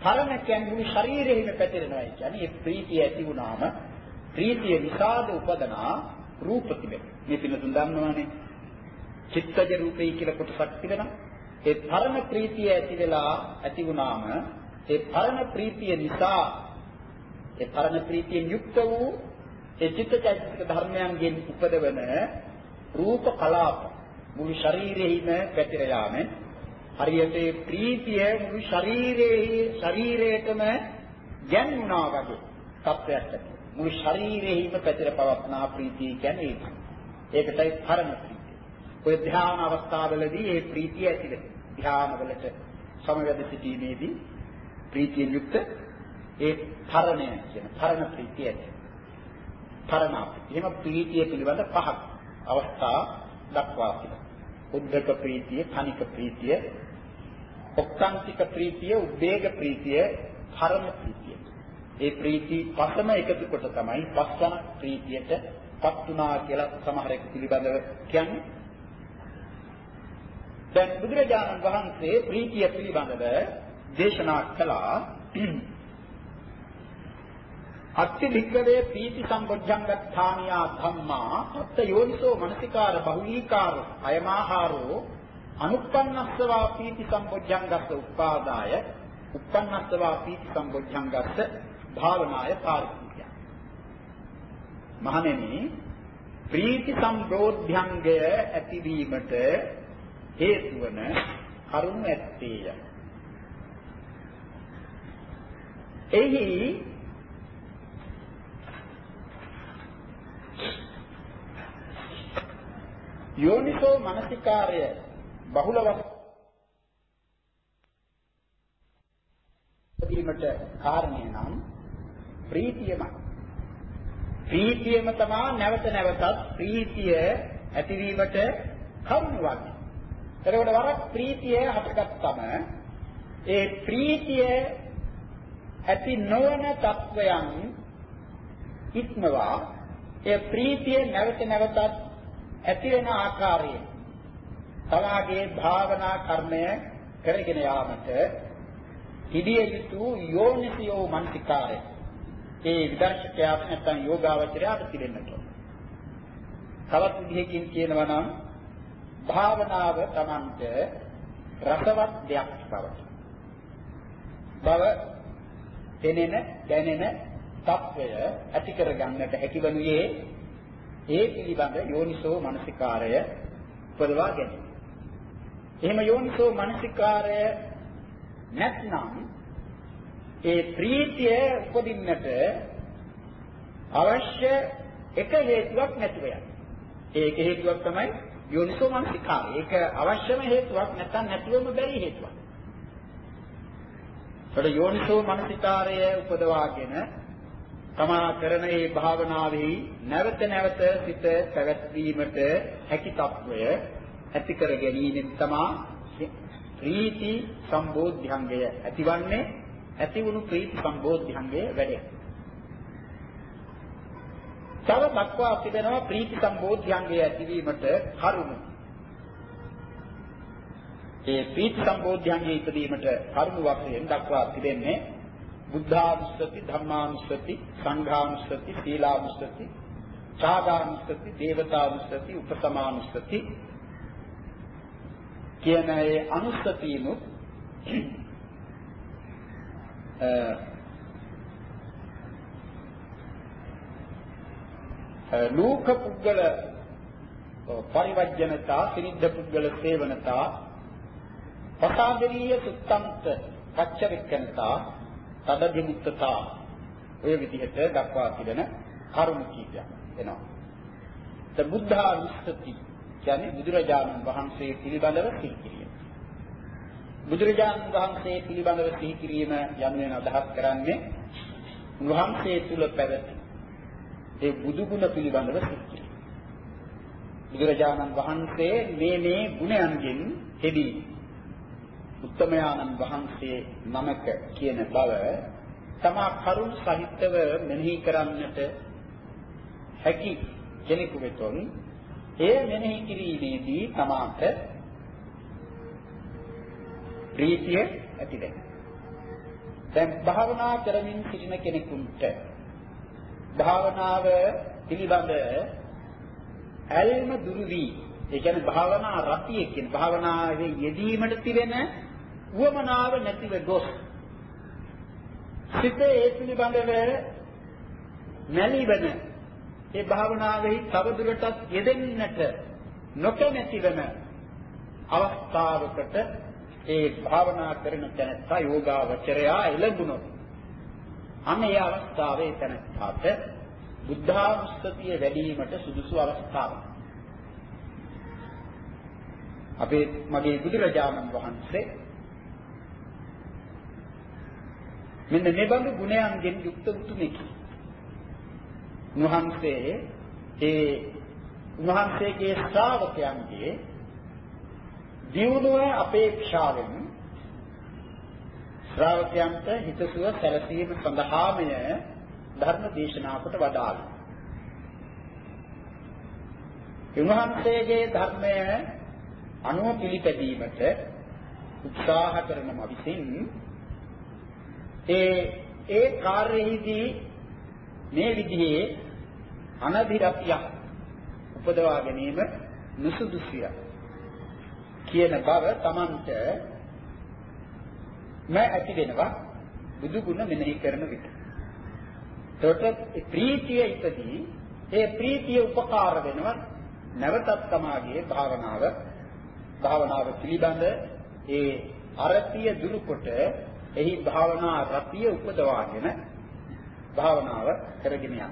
තරණ කියන්නේ මුළු ශරීරෙහිම පැතිරෙනවා කියන්නේ ඒ ප්‍රීතිය ඇති වුණාම ප්‍රීතිය විසාද උපදනා රූප තිබෙනවා. මේ පිළිතුන් දන්නවනේ. චිත්තජ රූපේ කියලා කොටසක් තිබෙනවා. ඒ පරණ ප්‍රීතිය ඇති වෙලා ඇති වුණාම ඒ පරණ ප්‍රීතිය නිසා ඒ පරණ ප්‍රීතියෙන් යුක්ත වූ ඒ චිත්තචෛතසික ධර්මයන්ගෙන් උපදවන රූප කලාප මුළු ශරීරෙහිම පැතිර යාමේ හරියට ඒ ප්‍රීතිය මුළු ශරීරයේ ශරීරයටම ගැන්ුණා වගේ තත්ත්වයක් ඇති. මුළු ශරීරෙහිම පැතිර පවත්නා ප්‍රීතිය කියන්නේ ඒක. ඒකටයි පරම ප්‍රීතිය. ඔය ධ්‍යාන අවස්ථාවවලදී මේ ප්‍රීතිය ඇති වෙනවා. ධ්‍යානවලට සමවැද සිටීමේදී ප්‍රීතියෙන් යුක්ත ඒ තරණය කියන තරණ ප්‍රීතිය ඇති. තරණා. එහෙම ප්‍රීතිය පිළිබඳ පහක් අවස්ථා දක්වා තිබෙනවා. උද්දක ප්‍රීතිය, කනික ප්‍රීතිය, ඔක්කාන්තික ප්‍රීතිය, උද්වේග ප්‍රීතිය, කර්ම ප්‍රීතිය. ඒ ප්‍රීති පසම එකතු කොට තමයි පස්වන ප්‍රීතියට පත් වුණා කියලා සමහරෙක් පිළිබඳව කියන්නේ. දැන් බුදුරජාණන් වහන්සේ ප්‍රීතිය පිළිබඳව දේශනා කළා අත්ති වික්‍රේ පීති සම්බොජ්ජංගත්ථානියා ධම්මා අත්ත යෝනිසෝ මනසිකාර බහුලීකාර අයමාහාරෝ අනුප්පන්නස්සවා පීති සම්බොජ්ජංගස්ස උපාදාය උප්පන්නස්සවා පීති සම්බොජ්ජංගස්ස භාවනාය පාරිපූර්ය මහණෙනි ප්‍රීති සම්බෝධ්‍යංගය ඇතිවීමට හේතු වන කරුණ ඇත්තේය. එහි යෝනිසෝ මනසිකාර්ය බහුල වශයෙන් කාරණේ නම් ප්‍රීතියමයි. ප්‍රීතියම තමයි නැවත නැවතත් ප්‍රීතිය ඇතිවීමට කරුණු වන්නේ. එතකොට වරක් ප්‍රීතිය හටගත්තම ඒ ප්‍රීතිය ඇති නොවන තත්වයන් ඉක්මවා ඒ ප්‍රීතිය නැවත නැවතත් ඇති වෙන ආකාරයෙන් තමාගේ භාවනා කර්මය කරගෙන යාමට තිබිය යුතු යෝනිසියෝ මනසිකාරය. ඒ විදර්ශකයාට නැත්නම් යෝගාවචරයාට තිබෙන්නට තවත් විදිහකින් කියනවා නම් භාවනාව Tamanට රසවත් දෙයක් බවට. බව දෙනෙන දැනෙන తත්වය ඇති කරගන්නට හැකිවනුයේ ඒ පිළිබඳ යෝනිසෝ මනසිකාරය උපදවා ගැනීම. එහෙම යෝනිසෝ මනසිකාරය නැත්නම් ඒ ප්‍රීතිය උපදින්නට අවශ්‍ය එක හේතුවක් නැතිව යනවා. ඒක හේතුවක් තමයි යෝනිසෝ මනසිකාරය. ඒක අවශ්‍යම හේතුවක් නැත්නම් නැතිවම බැරි හේතුවක්. ඒකට යෝනිසෝ මනසිකාරය උපදවාගෙන තමා කරන මේ භාවනාවෙහි නැවත නැවත සිත පැවැත්වීමට හැකි తත්වය ඇති කර ගැනීමෙන් තමා ප්‍රීති සම්බෝධ්‍යංගය ඇතිවන්නේ ඇති වුණු ප්‍රීති සම්බෝධ්‍යංගය වැඩේ. තව දක්වා තිබෙනවා ප්‍රීති සම්බෝධ්‍යංගය ඇතිවීමට කරුණු. ඒ ප්‍රීති සම්බෝධ්‍යංගය ඉදීමට කරුණු වශයෙන් දක්වා තිබෙන්නේ බුද්ධානුස්සති ධම්මානුස්සති සංඝානුස්සති සීලානුස්සති ඡාගානුස්සති දේවතානුස්සති උපසමානුස්සති කියන ඒ අනුස්සතියනු ලෝක පුද්ගල පරිවර්ජනතා සිනිද්ද පුද්ගල සේවනතා පසාදරීය සුත්තන්ත පච්චවික්කනතා තදදිමුත්තතා ඔය විදිහට දක්වා තිබෙන කරුණු කීපයක් එනවා. ද බුද්ධානුස්සති කියන්නේ බුදුරජාණන් වහන්සේ පිළිබඳව සිහි කිරීම. බුදුරජාණන් වහන්සේ පිළිබඳව සිහි කිරීම යනුවෙන් අදහස් කරන්නේ උන්වහන්සේ තුල පැවති ඒ බුදු ගුණ පිළිබඳව සිහි කිරීම. බුදුරජාණන් වහන්සේ මේ මේ ගුණයන්ගෙන් හෙදී උත්තමයාණන් වහන්සේ නමක කියන බව තමා කරුණ සහිතව මෙනෙහි කරන්නට හැකි කෙනෙකු වෙතොත් එය මෙනෙහි කිරීමේදී තමාට ප්‍රීතිය ඇති වෙනවා. දැන් භාවනා කරමින් සිටින කෙනෙකුට භාවනාව පිළිබඳ ඇල්ම දුරු වී ඒ කියන්නේ භාවනා රතිය කියන භාවනාවේ යෙදීමට තිබෙන උවමනාව නැතිව ගොස් සිත ඒ පිළිබඳව නැලිවන ඒ භාවනාවෙහි තවදුරටත් යෙදෙන්නට නොකැමැති වෙන අවස්ථාවකට ඒ භාවනා කරන තැනත්තා යෝගාවචරයා එළඹුණොත් අන්න ඒ අවස්ථාවේ තැනත්තාට බුද්ධානුස්සතිය වැඩි වීමට සුදුසු අවස්ථාවක්. අපේ මගේ බුදුරජාණන් වහන්සේ මෙන්න මෙබඳු ගුණයන්ගෙන් යුක්ත උතුමෙකි. උන්වහන්සේ ඒ උන්වහන්සේගේ ශ්‍රාවකයන්ගේ දියුණුව අපේක්ෂාවෙන් ශ්‍රාවකයන්ට හිතසුව සැලසීම සඳහාමය ධර්ම දේශනා කොට වදාළා. උන්වහන්සේගේ ධර්මය අනුව පිළිපැදීමට උත්සාහ කරන මවිසින් ඒ ඒ කාර්යෙහිදී මේ විදිහේ අනධිරතියක් උපදවා ගැනීම නුසුදුසුය කියන බව Tamanට මෑ ඇති වෙනවා බුදු ගුණ මෙනෙහි කරන විට. එතකොට ප්‍රීතිය ඉපදී ඒ ප්‍රීතිය උපකාර වෙනවා නැවතත් තමාගේ භාවනාව භාවනාව පිළිබඳ ඒ අරතිය දුරුකොට එහි භාවනා රතිය උපදවාගෙන භාවනාව කරගෙන යනවා.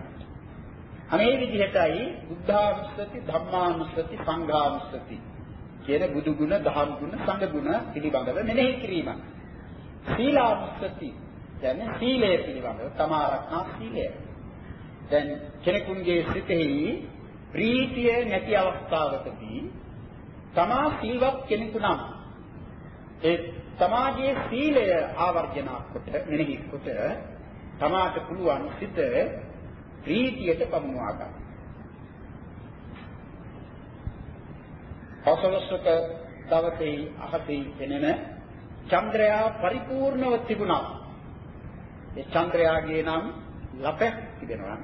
අනේ විදිහටයි බුද්ධානුස්සති ධම්මානුස්සති සංඝානුස්සති කියන බුදු ගුණ දහම් ගුණ සංඝ ගුණ පිළිබඳව මෙනෙහි කිරීම. සීලානුස්සති කියන්නේ සීලය පිළිබඳව තමාරක්නා සීලය. දැන් කෙනෙකුගේ සිතෙහි ප්‍රීතිය නැති අවස්ථාවකදී තමා සීලවත් කෙනෙකු නම් ඒ තමාගේ සීලය ආවර්ජන කොට මෙනෙහි කොට තමාට පුළුවන් සිත ප්‍රීතියට පමුණවා ගන්න. පසලසක දවසේ අහසේ එනෙන චන්ද්‍රයා පරිපූර්ණව තිබුණා. ඒ චන්ද්‍රයාගේ නම් ලපක් තිබෙනවා.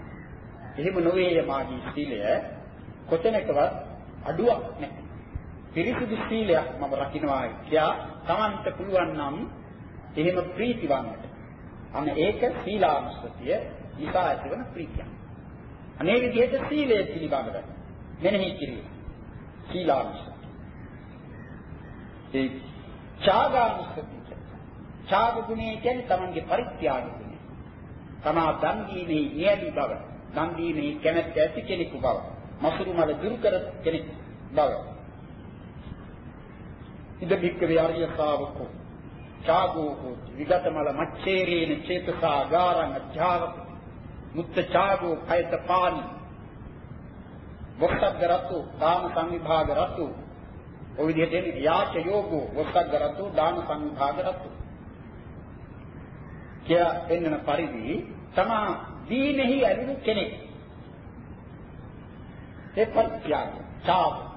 එහෙම නොවේ මාගේ සීලය කොතැනකවත් අඩුවක් නැහැ. පිරිසිදු සීලයක් මම රකින්නවා කියා Tamanට පුළුවන් නම් එහෙම ප්‍රීතිවන්නට. අන්න ඒක සීලානුස්සතිය නිසා ඇතිවන ප්‍රීතිය. අනේ විදිහට සීලය පිළිබඳව මෙනෙහි කිරීම. සීලානුස්සතිය. ඒ ඡාගානුස්සතිය. ඡාග ගුණය කියන්නේ Tamanගේ පරිත්‍යාග ගුණය. තමා දන් දීමේ නියලි බව, දන් දීමේ කැමැත්ත ඇති කෙනෙකු බව, මසුරු මල දුරු කර කෙනෙක් බව. ඉද බික්කවේ ආර්ය ශාවකෝ ඡාගෝ හෝති විගතමල මච්ඡේරේන චේතසා ගාරං අධ්‍යාව මුත්ත ඡාගෝ කයත පානි. වස්සග්ග රතු දාන සංවිභාග රතු. ඔය විදිහට එන්නේ යාච යෝගෝ වස්සග්ග රතු දාන සංවිභාග රතු. කියා එන්නන පරිදි තමා දීනෙහි ඇලුණු කෙනෙක්. ඒ පත්‍යාග ඡාග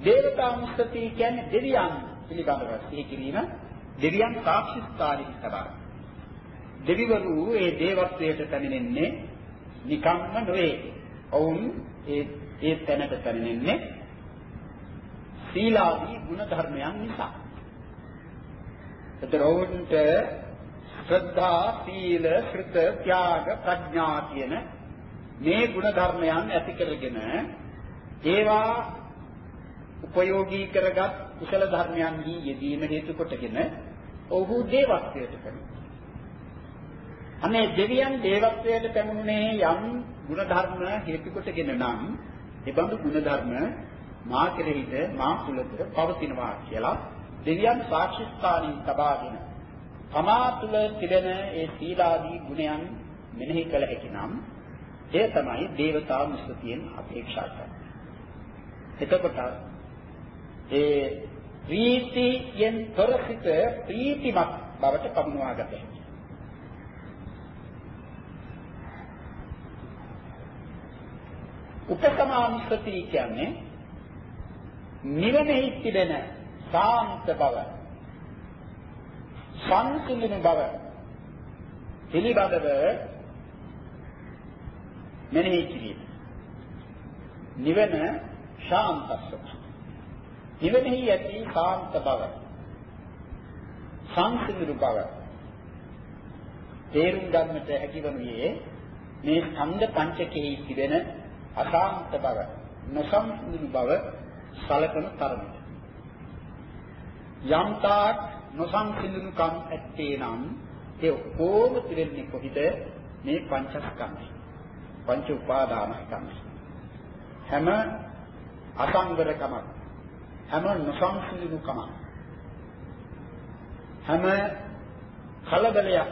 දේවතානුස්සති කියන්නේ දෙවියන් පිළිබඳව සිහි කිරීම දෙවියන් සාක්ෂිස්ථානයේ සබා. දෙවිවරු ඒ දේවත්වයට පැමිණෙන්නේ නිකම්ම නොවේ. ඔවුන් ඒ ඒ තැනට පැමිණෙන්නේ සීලාදී ගුණ ධර්මයන් නිසා. ඒතරොන්ට ශ්‍රද්ධා, සීල, ශ්‍රිත, ත්‍යාග, ප්‍රඥා කියන මේ ගුණ ධර්මයන් ඇති කරගෙන ඒවා උපයෝගී කරගත් කුසල ධර්මයන්හි යෙදීම හේතු කොටගෙන ඔහු දේවත්වයට පැමිණෙනවා. අනේ දෙවියන් දේවත්වයට පැමුණේ යම් ගුණ ධර්ම හේතු කොටගෙන නම් ඒබඳු ගුණ ධර්ම මා කෙරෙහිද මා තුලද පවතිනවා කියලා දෙවියන් සාක්ෂි ස්ථානින් තබාගෙන තමා තුල තිබෙන ඒ සීලාදී ගුණයන් මෙනෙහි කළ හැකි නම් එය තමයි දේවතා මුස්තියෙන් අපේක්ෂා කරන්නේ. එතකොට ඒ ප්‍රීතියෙන් තොර සිත ප්‍රීතිමත් බවට පමුණවා ගත හැකියි. උපසමානුස්සති කියන්නේ නිවනෙහි තිබෙන සාන්ත බව සංසිඳුණු බව පිළිබඳව මෙනෙහි කිරීම නිවන ශාන්තස්වභාවය නිවනෙහි ඇති සාන්ත බව සංසිඳුරු බව තේරුම් ගන්නට හැකිවනුයේ මේ ස්කන්ධ පංචකෙහි තිබෙන අසාන්ත බව නොසංසිඳුරු බව සලකන තරමට. යම්තාක් නොසංසිඳුරුකම් ඇත්තේ නම් ඒ ඔක්කොම තිරෙන්නේ කොහිද? මේ පංචස්කන්ධය. පංච උපාදානස්කන්ධය. හැම අසංවරකමක් හැම නොසංසිඳුකම හැම කලබලයක්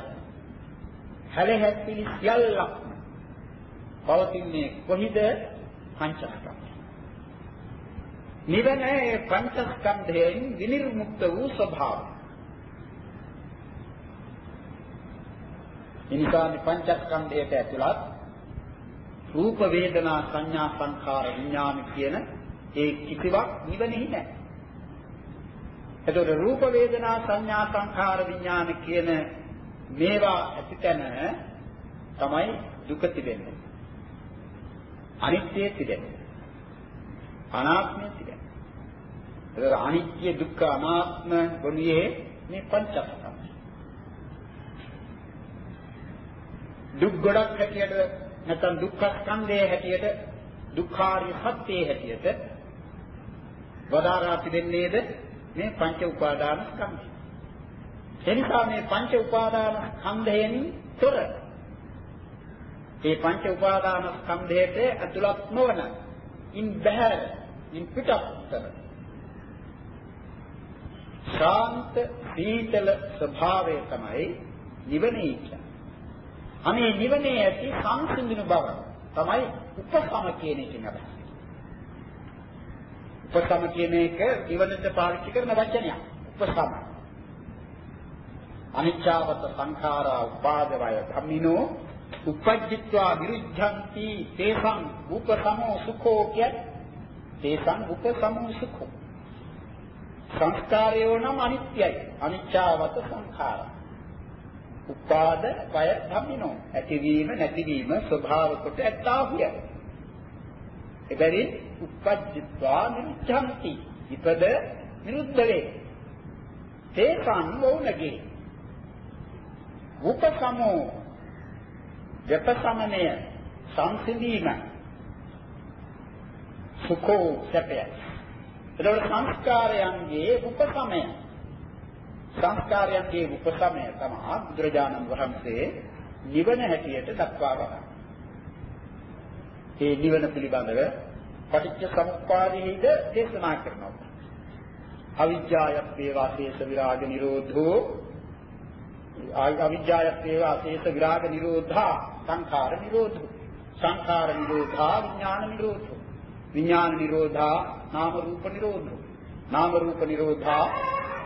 හැලහැප්පිලි සියල්ලක් පවතින්නේ කොහිද? පංචස්කන්ධ නිවන ඒ පංචස්කන්ධයෙන් විනිර්මුක්ත වූ ස්වභාවය. එනිසා පංචස්කන්ධයට ඇතුළත් රූප වේදනා සංඥා සංඛාර විඥාන කියන ඒ කිසිවක් නිවනෙහි නැහැ. එතකොට රූප වේදනා සංඥා සංඛාර විඥාන කියන මේවා ඇතිතන තමයි දුක තිබෙන්නේ. අනිත්‍ය තිබෙන්නේ. අනාත්මය තිබෙන්නේ. ඒක අනිත්‍ය දුක්ඛ අනාත්ම වලියේ මේ පංචස්කන්ධ දුක් ගොඩක් හැටියට නැත්නම් දුක්ඛ ස්කන්ධයේ හැටියට දුක්ඛාරිය සත්‍යයේ හැටියට වදාරා තිබෙන්නේද මේ පංච උපාදාන ස්කන්ධය. එනිසා මේ පංච උපාදාන ස්කන්ධයෙන් තොර මේ පංච උපාදාන ස්කන්ධයට ඇතුළත් නොවන ඉන් බහැර ඉන් පිටත්තර ශාන්ත සීතල ස්වභාවය තමයි නිවනේ කියන්නේ. අනේ නිවනේ ඇති සංසිඳුණු බව තමයි උපසම කියන එකෙන් අදහස්. උපසම කියන එක නිවනට පාවිච්චි කරන වචනයක්. උපසම. අනිච්චවත සංඛාරා උපාදවය ධම්මිනෝ උපජ්ජිත්වා විරුද්ධಂತಿ තේසං උපසමෝ සුඛෝ කිය තේසං උපසමෝ සුඛෝ. සංස්කාරයෝ නම් අනිත්‍යයි. අනිච්චවත සංඛාරා. උපාද වය ධම්මිනෝ. ඇතිවීම නැතිවීම ස්වභාව කොට ඇත්තාහුය එබැවින් උපජ්ජත්වා නිච්ඡන්ති ඉපද නිරුද්ධ වේ. තේසං වෝනගේ. උපසමෝ යපසමනය සංසිඳීම. සුඛෝ සැපය. එතකොට සංස්කාරයන්ගේ උපසමය. සංස්කාරයන්ගේ උපසමය තමයි බුදුරජාණන් වහන්සේ නිවන හැටියට දක්වා වදාළා. මේ නිවන පිළිබඳව පටිච්ච සමුප්පාදයේද දේශනා කරනවා. අවිජ්ජායත් වේවා තේස විරාග නිරෝධෝ. අවිජ්ජායත් වේවා තේස විරාග නිරෝධා සංඛාර නිරෝධෝ. සංඛාර නිරෝධා විඥාන නිරෝධෝ. විඥාන නිරෝධා නාම රූප නිරෝධෝ. නාම රූප නිරෝධා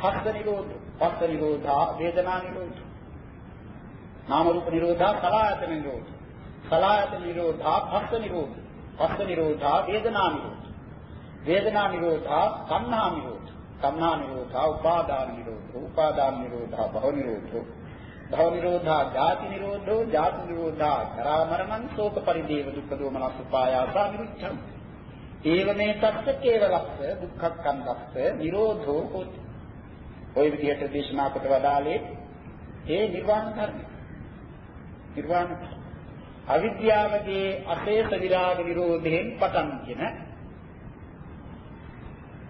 පස්ස නිරෝධෝ. පස්ස නිරෝධා වේදනා නිරෝධ. නාම රූප නිරෝධා සලආයතන නිරෝධ. සලආයතන නිරෝධා පස්ස නිරෝධ. පස්ස නිරෝධා වේදනා නිරෝධ. වේදනා නිරෝධා සංහා නිරෝධ. සංහා නිරෝධා උපාදාන නිරෝධ. උපාදාන නිරෝධා භව නිරෝධෝ. භව නිරෝධා ජාති නිරෝධෝ. ජාති නිරෝධා ජරා මරණං ශෝක පරිදේව දුක්ඛ දෝමනස් උපායාසා නිරුච්ඡං ඒවමේ තත්ත කේවලස්ස දුක්ඛක්ඛන්දස්ස නිරෝධෝ හෝති. ওই විදිහට දේශනා කොට වදාලේ ඒ නිර්වාණ ධර්මය. නිර්වාණ අවිද්‍යාවගේ අශේෂ විරාග නිරෝධයෙන් පටන්ගෙන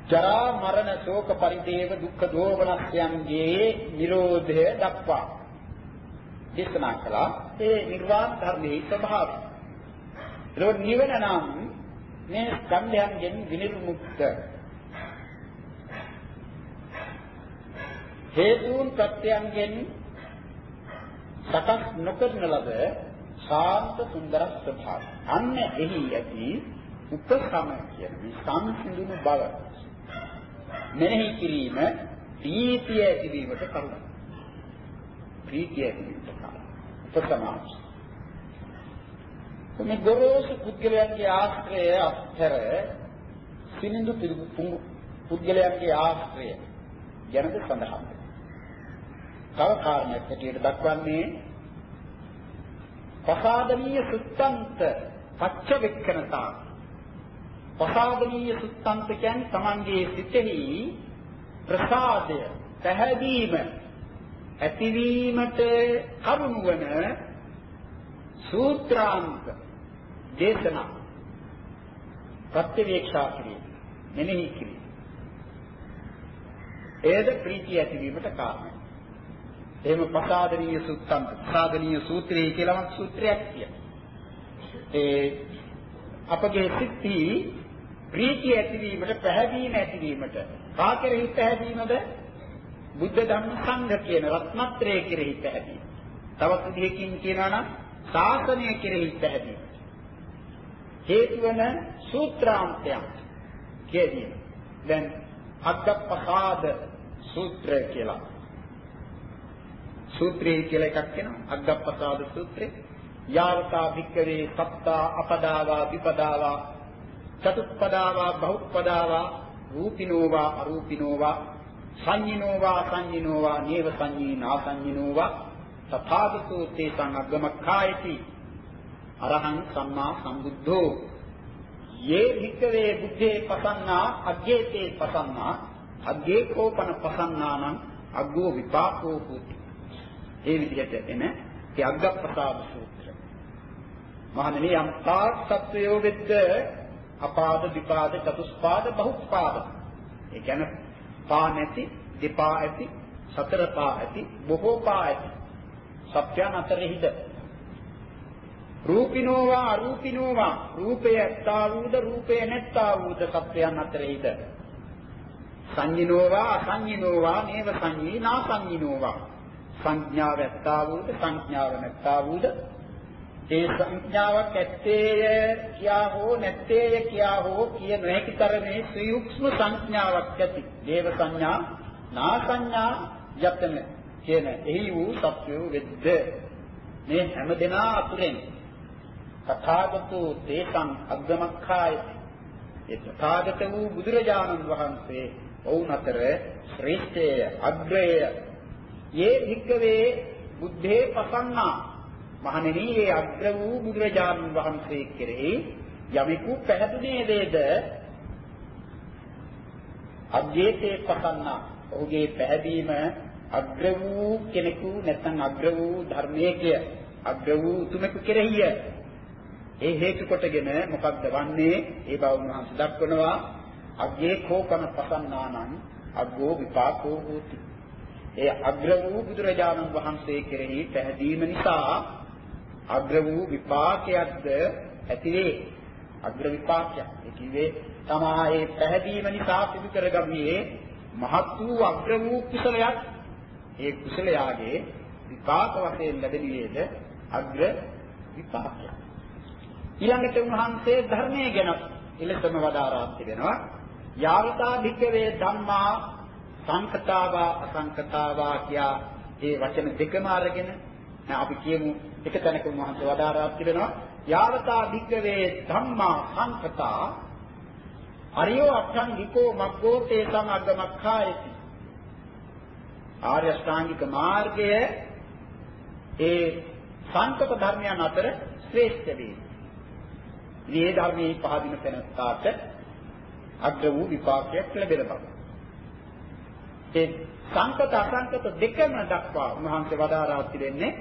ජරා මරණ ශෝක පරිදේව දුක්ඛ දෝමනස්යන්ගේ නිරෝධය දක්වා දේශනා කළා ඒ නිර්වාණ ධර්මයේ ස්වභාවය. ඒක නිවන නම් මේ ස්කන්ධයන්ගෙන් විනිර්මුක්ත හේතුන් ප්‍රත්‍යයන්ගෙන් සකස් නොකරන ලද ශාන්ත සුන්දර ස්වභාවය. අන්න එහි ඇති උපසම කියන මේ සංසිඳුණු බව. මෙනෙහි කිරීම ප්‍රීතිය ඇතිවීමට කරුණක්. ප්‍රීතිය ඇතිවීමට කරුණක්. උපසමාංශ. මේ ගොරෝසු පුද්ගලයන්ගේ ආශ්‍රය අත්හැර සිනිඳු පුද්ගලයන්ගේ ආශ්‍රය ගැනද සඳහන් තව කාරණයක් හැටියට දක්වන්නේ පසාදනීය සුත්තන්ත පච්ච වෙක්කනතා පසාදනීය සුත්තන්ත කියන්නේ Tamanගේ සිතෙහි ප්‍රසාදය පැහැදීම ඇතිවීමට කරුණු වන සූත්‍රාන්ත දේශනා. ප්‍රත්‍යවේක්ෂා කිරීම මෙනෙහි කිරීම. එයද ප්‍රීතිය ඇතිවීමට කාරණයි එහෙම පසාදනීය සුත්තම් පසාදනීය සූත්‍රය කියලාම සූත්‍රයක් කියනවා. ඒ අපගේ සිත්හි ප්‍රීතිය ඇතිවීමට පැහැදීම ඇතිවීමට කා කෙරෙහි පැහැදීමද බුද්ධ ධම්ම සංඝ කියන රත්නත්‍රය කෙරෙහි පැහැදිලි. තවත් විදිහකින් කියනවා නම් ශාසනය කෙරෙහි පැහැදිලි. හේතු වන සූත්‍රාන්තයන් කියදී. දැන් අග්ගප්පසාද සූත්‍රය කියලා. සූත්‍රය කියලා එකක් වෙනවා. අග්ගප්පසාද සූත්‍රය. යාවතා භික්කවේ සත්තා අපදාවා විපදාවා චතුප්පදාවා බහුප්පදාවා රූපිනෝවා අරූපිනෝවා සංඤිනෝවා සංඤිනෝවා නේව සංඤී නාසංඤිනෝවා තථාගතෝ තේසං අග්ගමක්ඛායති අරහං සම්මා සම්බුද්ධෝ යේ භික්කවේ බුද්ධේ පසන්නා අග්ගේතේ පසන්නා අග්ගේ කෝපන පසන්නානම් අග්ගෝ විපාකෝ හෝති ඒ විදිහට එන ඒ අග්ගප්‍රසාද සූත්‍රය මහණෙනි යම් තාක් සත්වයෝ වෙද්ද අපාද විපාද චතුස්පාද බහුස්පාද ඒ කියන්නේ පා නැති දෙපා ඇති සතර පා ඇති බොහෝ පා ඇති. සත්‍යයන් අතරෙහිද රූපිනෝවා අරූපිනෝවා. රූපය ඇත්තා වූද රූපය නැත්තා වූද සත්‍යයන් අතරෙහිද සංඤිනෝවා අසංඤිනෝවා නේව සංඤී නාසංඤිනෝවා. සංඥාව ඇත්තා වූද සංඥාව නැත්තා වූද ඒ සංඥාවක් ඇත්තේය කියා හෝ නැත්තේය කියා හෝ කිය නොහැකි තරමේ සූක්ෂම සංඥාවක් ඇති. දේව සංඥා, නා සංඥා යතන කියන එහි වූ සත්‍යෝ වෙද්ද. මේ හැම දෙනා අතුරෙන් තථාගතෝ තේසං අග්ගමක්ඛාය ඒ තථාගත වූ බුදුරජාණන් වහන්සේ ඔවුන් අතර ශ්‍රේෂ්ඨය අග්‍රය යේ භික්කවේ බුද්ධේ පසන්නා. මහණෙනි මේ අග්‍ර වූ බුදුරජාණන් වහන්සේ කෙරෙහි යමෙකු පැහැදුනේ වේද අග්ගේතේ පසන්නා. ඔහුගේ පැහැදීම අග්‍ර වූ කෙනෙකු නැත්නම් අග්‍ර වූ ධර්මයේ කිය අග්‍ර වූ උතුමෙකු කෙරෙහිය. ඒ හේතු කොටගෙන මොකක්ද වන්නේ? ඒ බව උන්වහන්සේ දක්වනවා. අග්ගේ කෝපන පසන්නානං අග්ගෝ විපාකෝ හෝති. ඒ අග්‍ර වූ බුදුරජාණන් වහන්සේ කෙරෙහි පැහැදීම නිසා අග්‍ර වූ විපාකයක්ද ඇතිවේ? අග්‍ර විපාකයක්. ඒ කිව්වේ තමා ඒ පැහැදීම නිසා සිදු කරගන්නේ මහත් වූ අග්‍ර වූ කුසලයක්. ඒ කුසලයාගේ විපාක වශයෙන් ලැබෙන්නේ අග්‍ර විපාකයක් ඊළඟට උන්වහන්සේ ධර්මයේ ගැන ඉලසම වදාරා තිබෙනවා. යාවතා භික්කවේ ධම්මා සංකතාවා අසංකතාවා කියා ඒ වචන දෙකම අරගෙන දැන් අපි කියමු එක තැනක උන්වහන්සේ වදාරා තිබෙනවා යාවතා භික්කවේ ධම්මා සංකතා අරියෝ අට්ඨංගිකෝ මග්ගෝ තේසං අග්ගමක්ඛායති ආර්ය ශ්‍රාංගික මාර්ගය ඒ සංකත ධර්මයන් අතර ශ්‍රේෂ්ඨ වේ. මේ ධර්මයේ පහදින තැනට අග්‍ර වූ විපාකයක් ලැබෙන බව. ඒ සංකත අසංකත දෙකම දක්වා උන්වහන්සේ වදාරා තිබෙන්නේ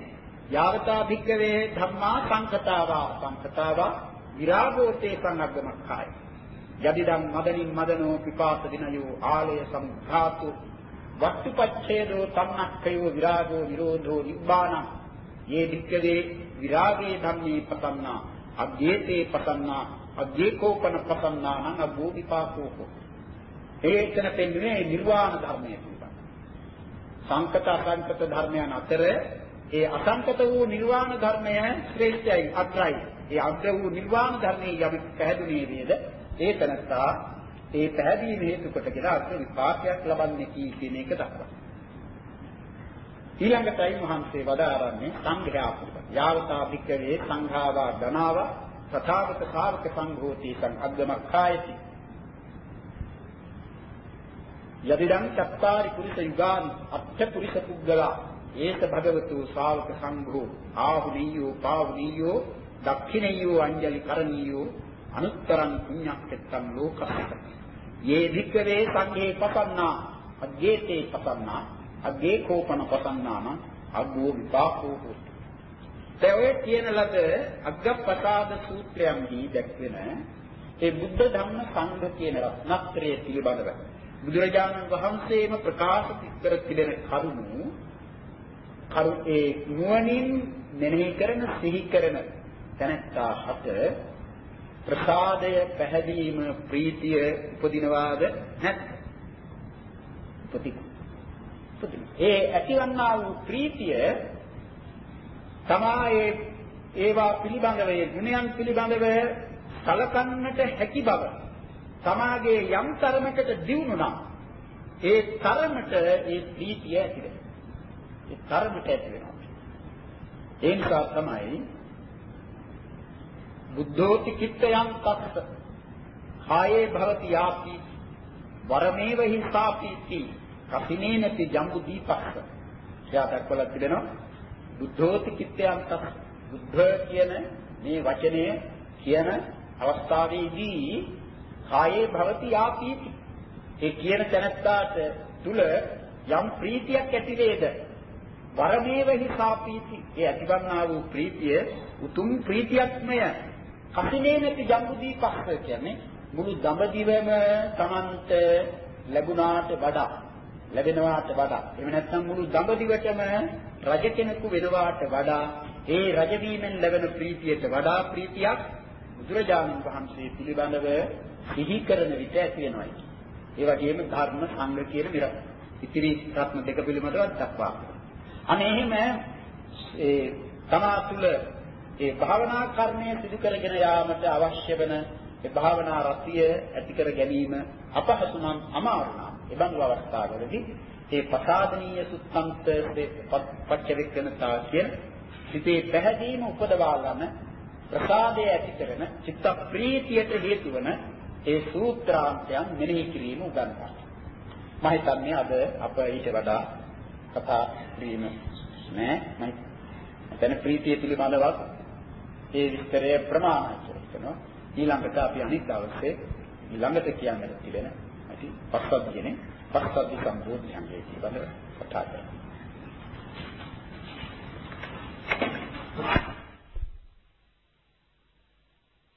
යාවතා භික්කවේ ධම්මා සංකතාවා. සංකතාවා විරාගෝතේ සංග්ගමක්ඛාය යදිදම් මදනින් මදනෝ පිපාස දිනයෝ ආලය සම්ඝාතු. වක්තුපච්ඡේදෝ තන්නක්ඛයෝ විරාගෝ නිරෝධෝ නිබ්බාන යේ භික්කවේ විරාගේ ධම්මේ පතන්නා. අග්ගේතේ පතන්නා. අග්ගේකෝපන පතන්නා නම් අබ්බෝ විපාකෝකෝ. ඒකන පෙන්වන්නේ නිර්වාණ ධර්මයේ පිළිබඳ සංකත අසංකත ධර්මයන් අතර ඒ අසංකත වූ නිර්වාණ ධර්මය ශ්‍රේෂ්ඨයි අග්‍රයි. ඒ අග්‍ර වූ නිර්වාණ ධර්මයේ යමෙක් පැහැදුනේ වේද ඒ තනත්තා ඒ පැහැදීම හේතු කොටගෙන අග්‍ර විපාකයක් ලබන්නේ කී කියන එක දක්වනවා. ඊළඟටයි මහන්සේ වදාරන්නේ සංඝයා පිළිබඳ. යාවතා භික්කවේ සංඝාවා ධනාවා තථාගත ශාවක සංඝෝති සං අග්ගමක්ඛායති. යදිදං චත්තාරි පුරිස යුගාන් අත්ථ පුරිස පුද්ගලා. ඒත භගවතු ශාවක සංඝෝ. ආහුනීයෝ පාවුනීයෝ දක්ඛිනීයෝ අංජලි කරණීයෝ අනුත්තරං පුඤ්ඤක්කෙත්තං ලෝකස්ස. යේ වික්කවේ සංඝේ පසන්නා අග්ගේතේ පසන්නා අග්ගේ කෝපන පසන්නාම අග්ගෝ විපාකෝ හොති. තේ කියන ලද අග්ගප්පසාද සූත්‍රයන්හි දැක්වෙන ඒ බුද්ධ ධම්ම සංඝ කියන රත්නත්‍රය පිළිබඳව බුදුරජාණන් වහන්සේම ප්‍රකාශ කර තිබෙන කරුණු කරු ඒ නුවණින් මෙනෙහි කරන සිහි කරන තැනැත්තා හත ප්‍රසාදය පැහැදීම ප්‍රීතිය උපදිනවාද නැත් උපති ඒ ඇතිවන්නා වූ ප්‍රීතිය තමයි ඒවා පිළිබඳව ඒ ගුණයන් පිළිබඳව සලකන්නට හැකි බව තමාගේ යම් තරමකට දියුණු නම් ඒ තරමට ඒ ප්‍රීතිය ඇති වෙනවා. ඒ තරමට ඇති වෙනවා. ඒ නිසා තමයි බුද්ධෝති කිත්තයන් තස්ස කායේ භවති යාපි වරමේව හිසාපීති කසිනේනති ජම්බු දීපස්ස එයා දක්වලා තිබෙනවා බුද්ධෝති කිත්තයන් තස්ස බුද්ධ කියන මේ වචනය කියන අවස්ථාවේදී කායේ භවති යාපීති. ඒ කියන තැනත්තාට තුල යම් ප්‍රීතියක් ඇති වේද? වරමේව හිසාපීති ඒ ඇතිවන්නා වූ ප්‍රීතිය උතුම් ප්‍රීතියක්මය. කසිනේනති ජම්බු දීපස්ස කියන්නේ මුළු දඹදිවම Tamanට ලැබුණාට වඩා ලැබෙනවාට වඩා. එහෙම නැත්නම් මුළු දඹදිවටම රජ කෙනෙකු වෙනවාට වඩා ඒ රජ වීමෙන් ලැබෙන ප්‍රීතියට වඩා ප්‍රීතියක් බුදුරජාණන් වහන්සේ පිළිබඳව සිහි කරන විට ඇති වෙනවා. ඒ වගේම ධර්ම සංඝ කියන විර ඉතිරි රත්න දෙක පිළිබඳව දක්වා. අනේ එහෙම ඒ තමා තුළ ඒ භාවනා කර්මය සිදු කරගෙන යාමට අවශ්‍ය වෙන ඒ භාවනා රතිය ඇති කර ගැනීම අපහසු නම් අමාරු නම් ඒ බඳු අවස්ථාවලදී ඒ පසාදනීය සුත්තන්ත පච්චවික්කනතා කියන සිතේ පැහැදීම උපදවා ගන්න ප්‍රසාදය ඇති කරන චිත්ත ප්‍රීතියට හේතු වන ඒ සූත්‍රාන්තයන් මෙනෙහි කිරීම උගන්වනවා. මම හිතන්නේ අද අප ඊට වඩා කතා වීම නෑ මම දැන් ප්‍රීතිය පිළිබඳවත් ඒ විස්තරය ප්‍රමාණවත් කරනවා. ඊළඟට අපි අනිත් දවසේ ඊළඟට කියන්නට තිබෙන ඇති පස්වක් කියන්නේ පස්වද්දි සම්බෝධියන්ගේ පිළිබඳව කතා කරමු. Thank you.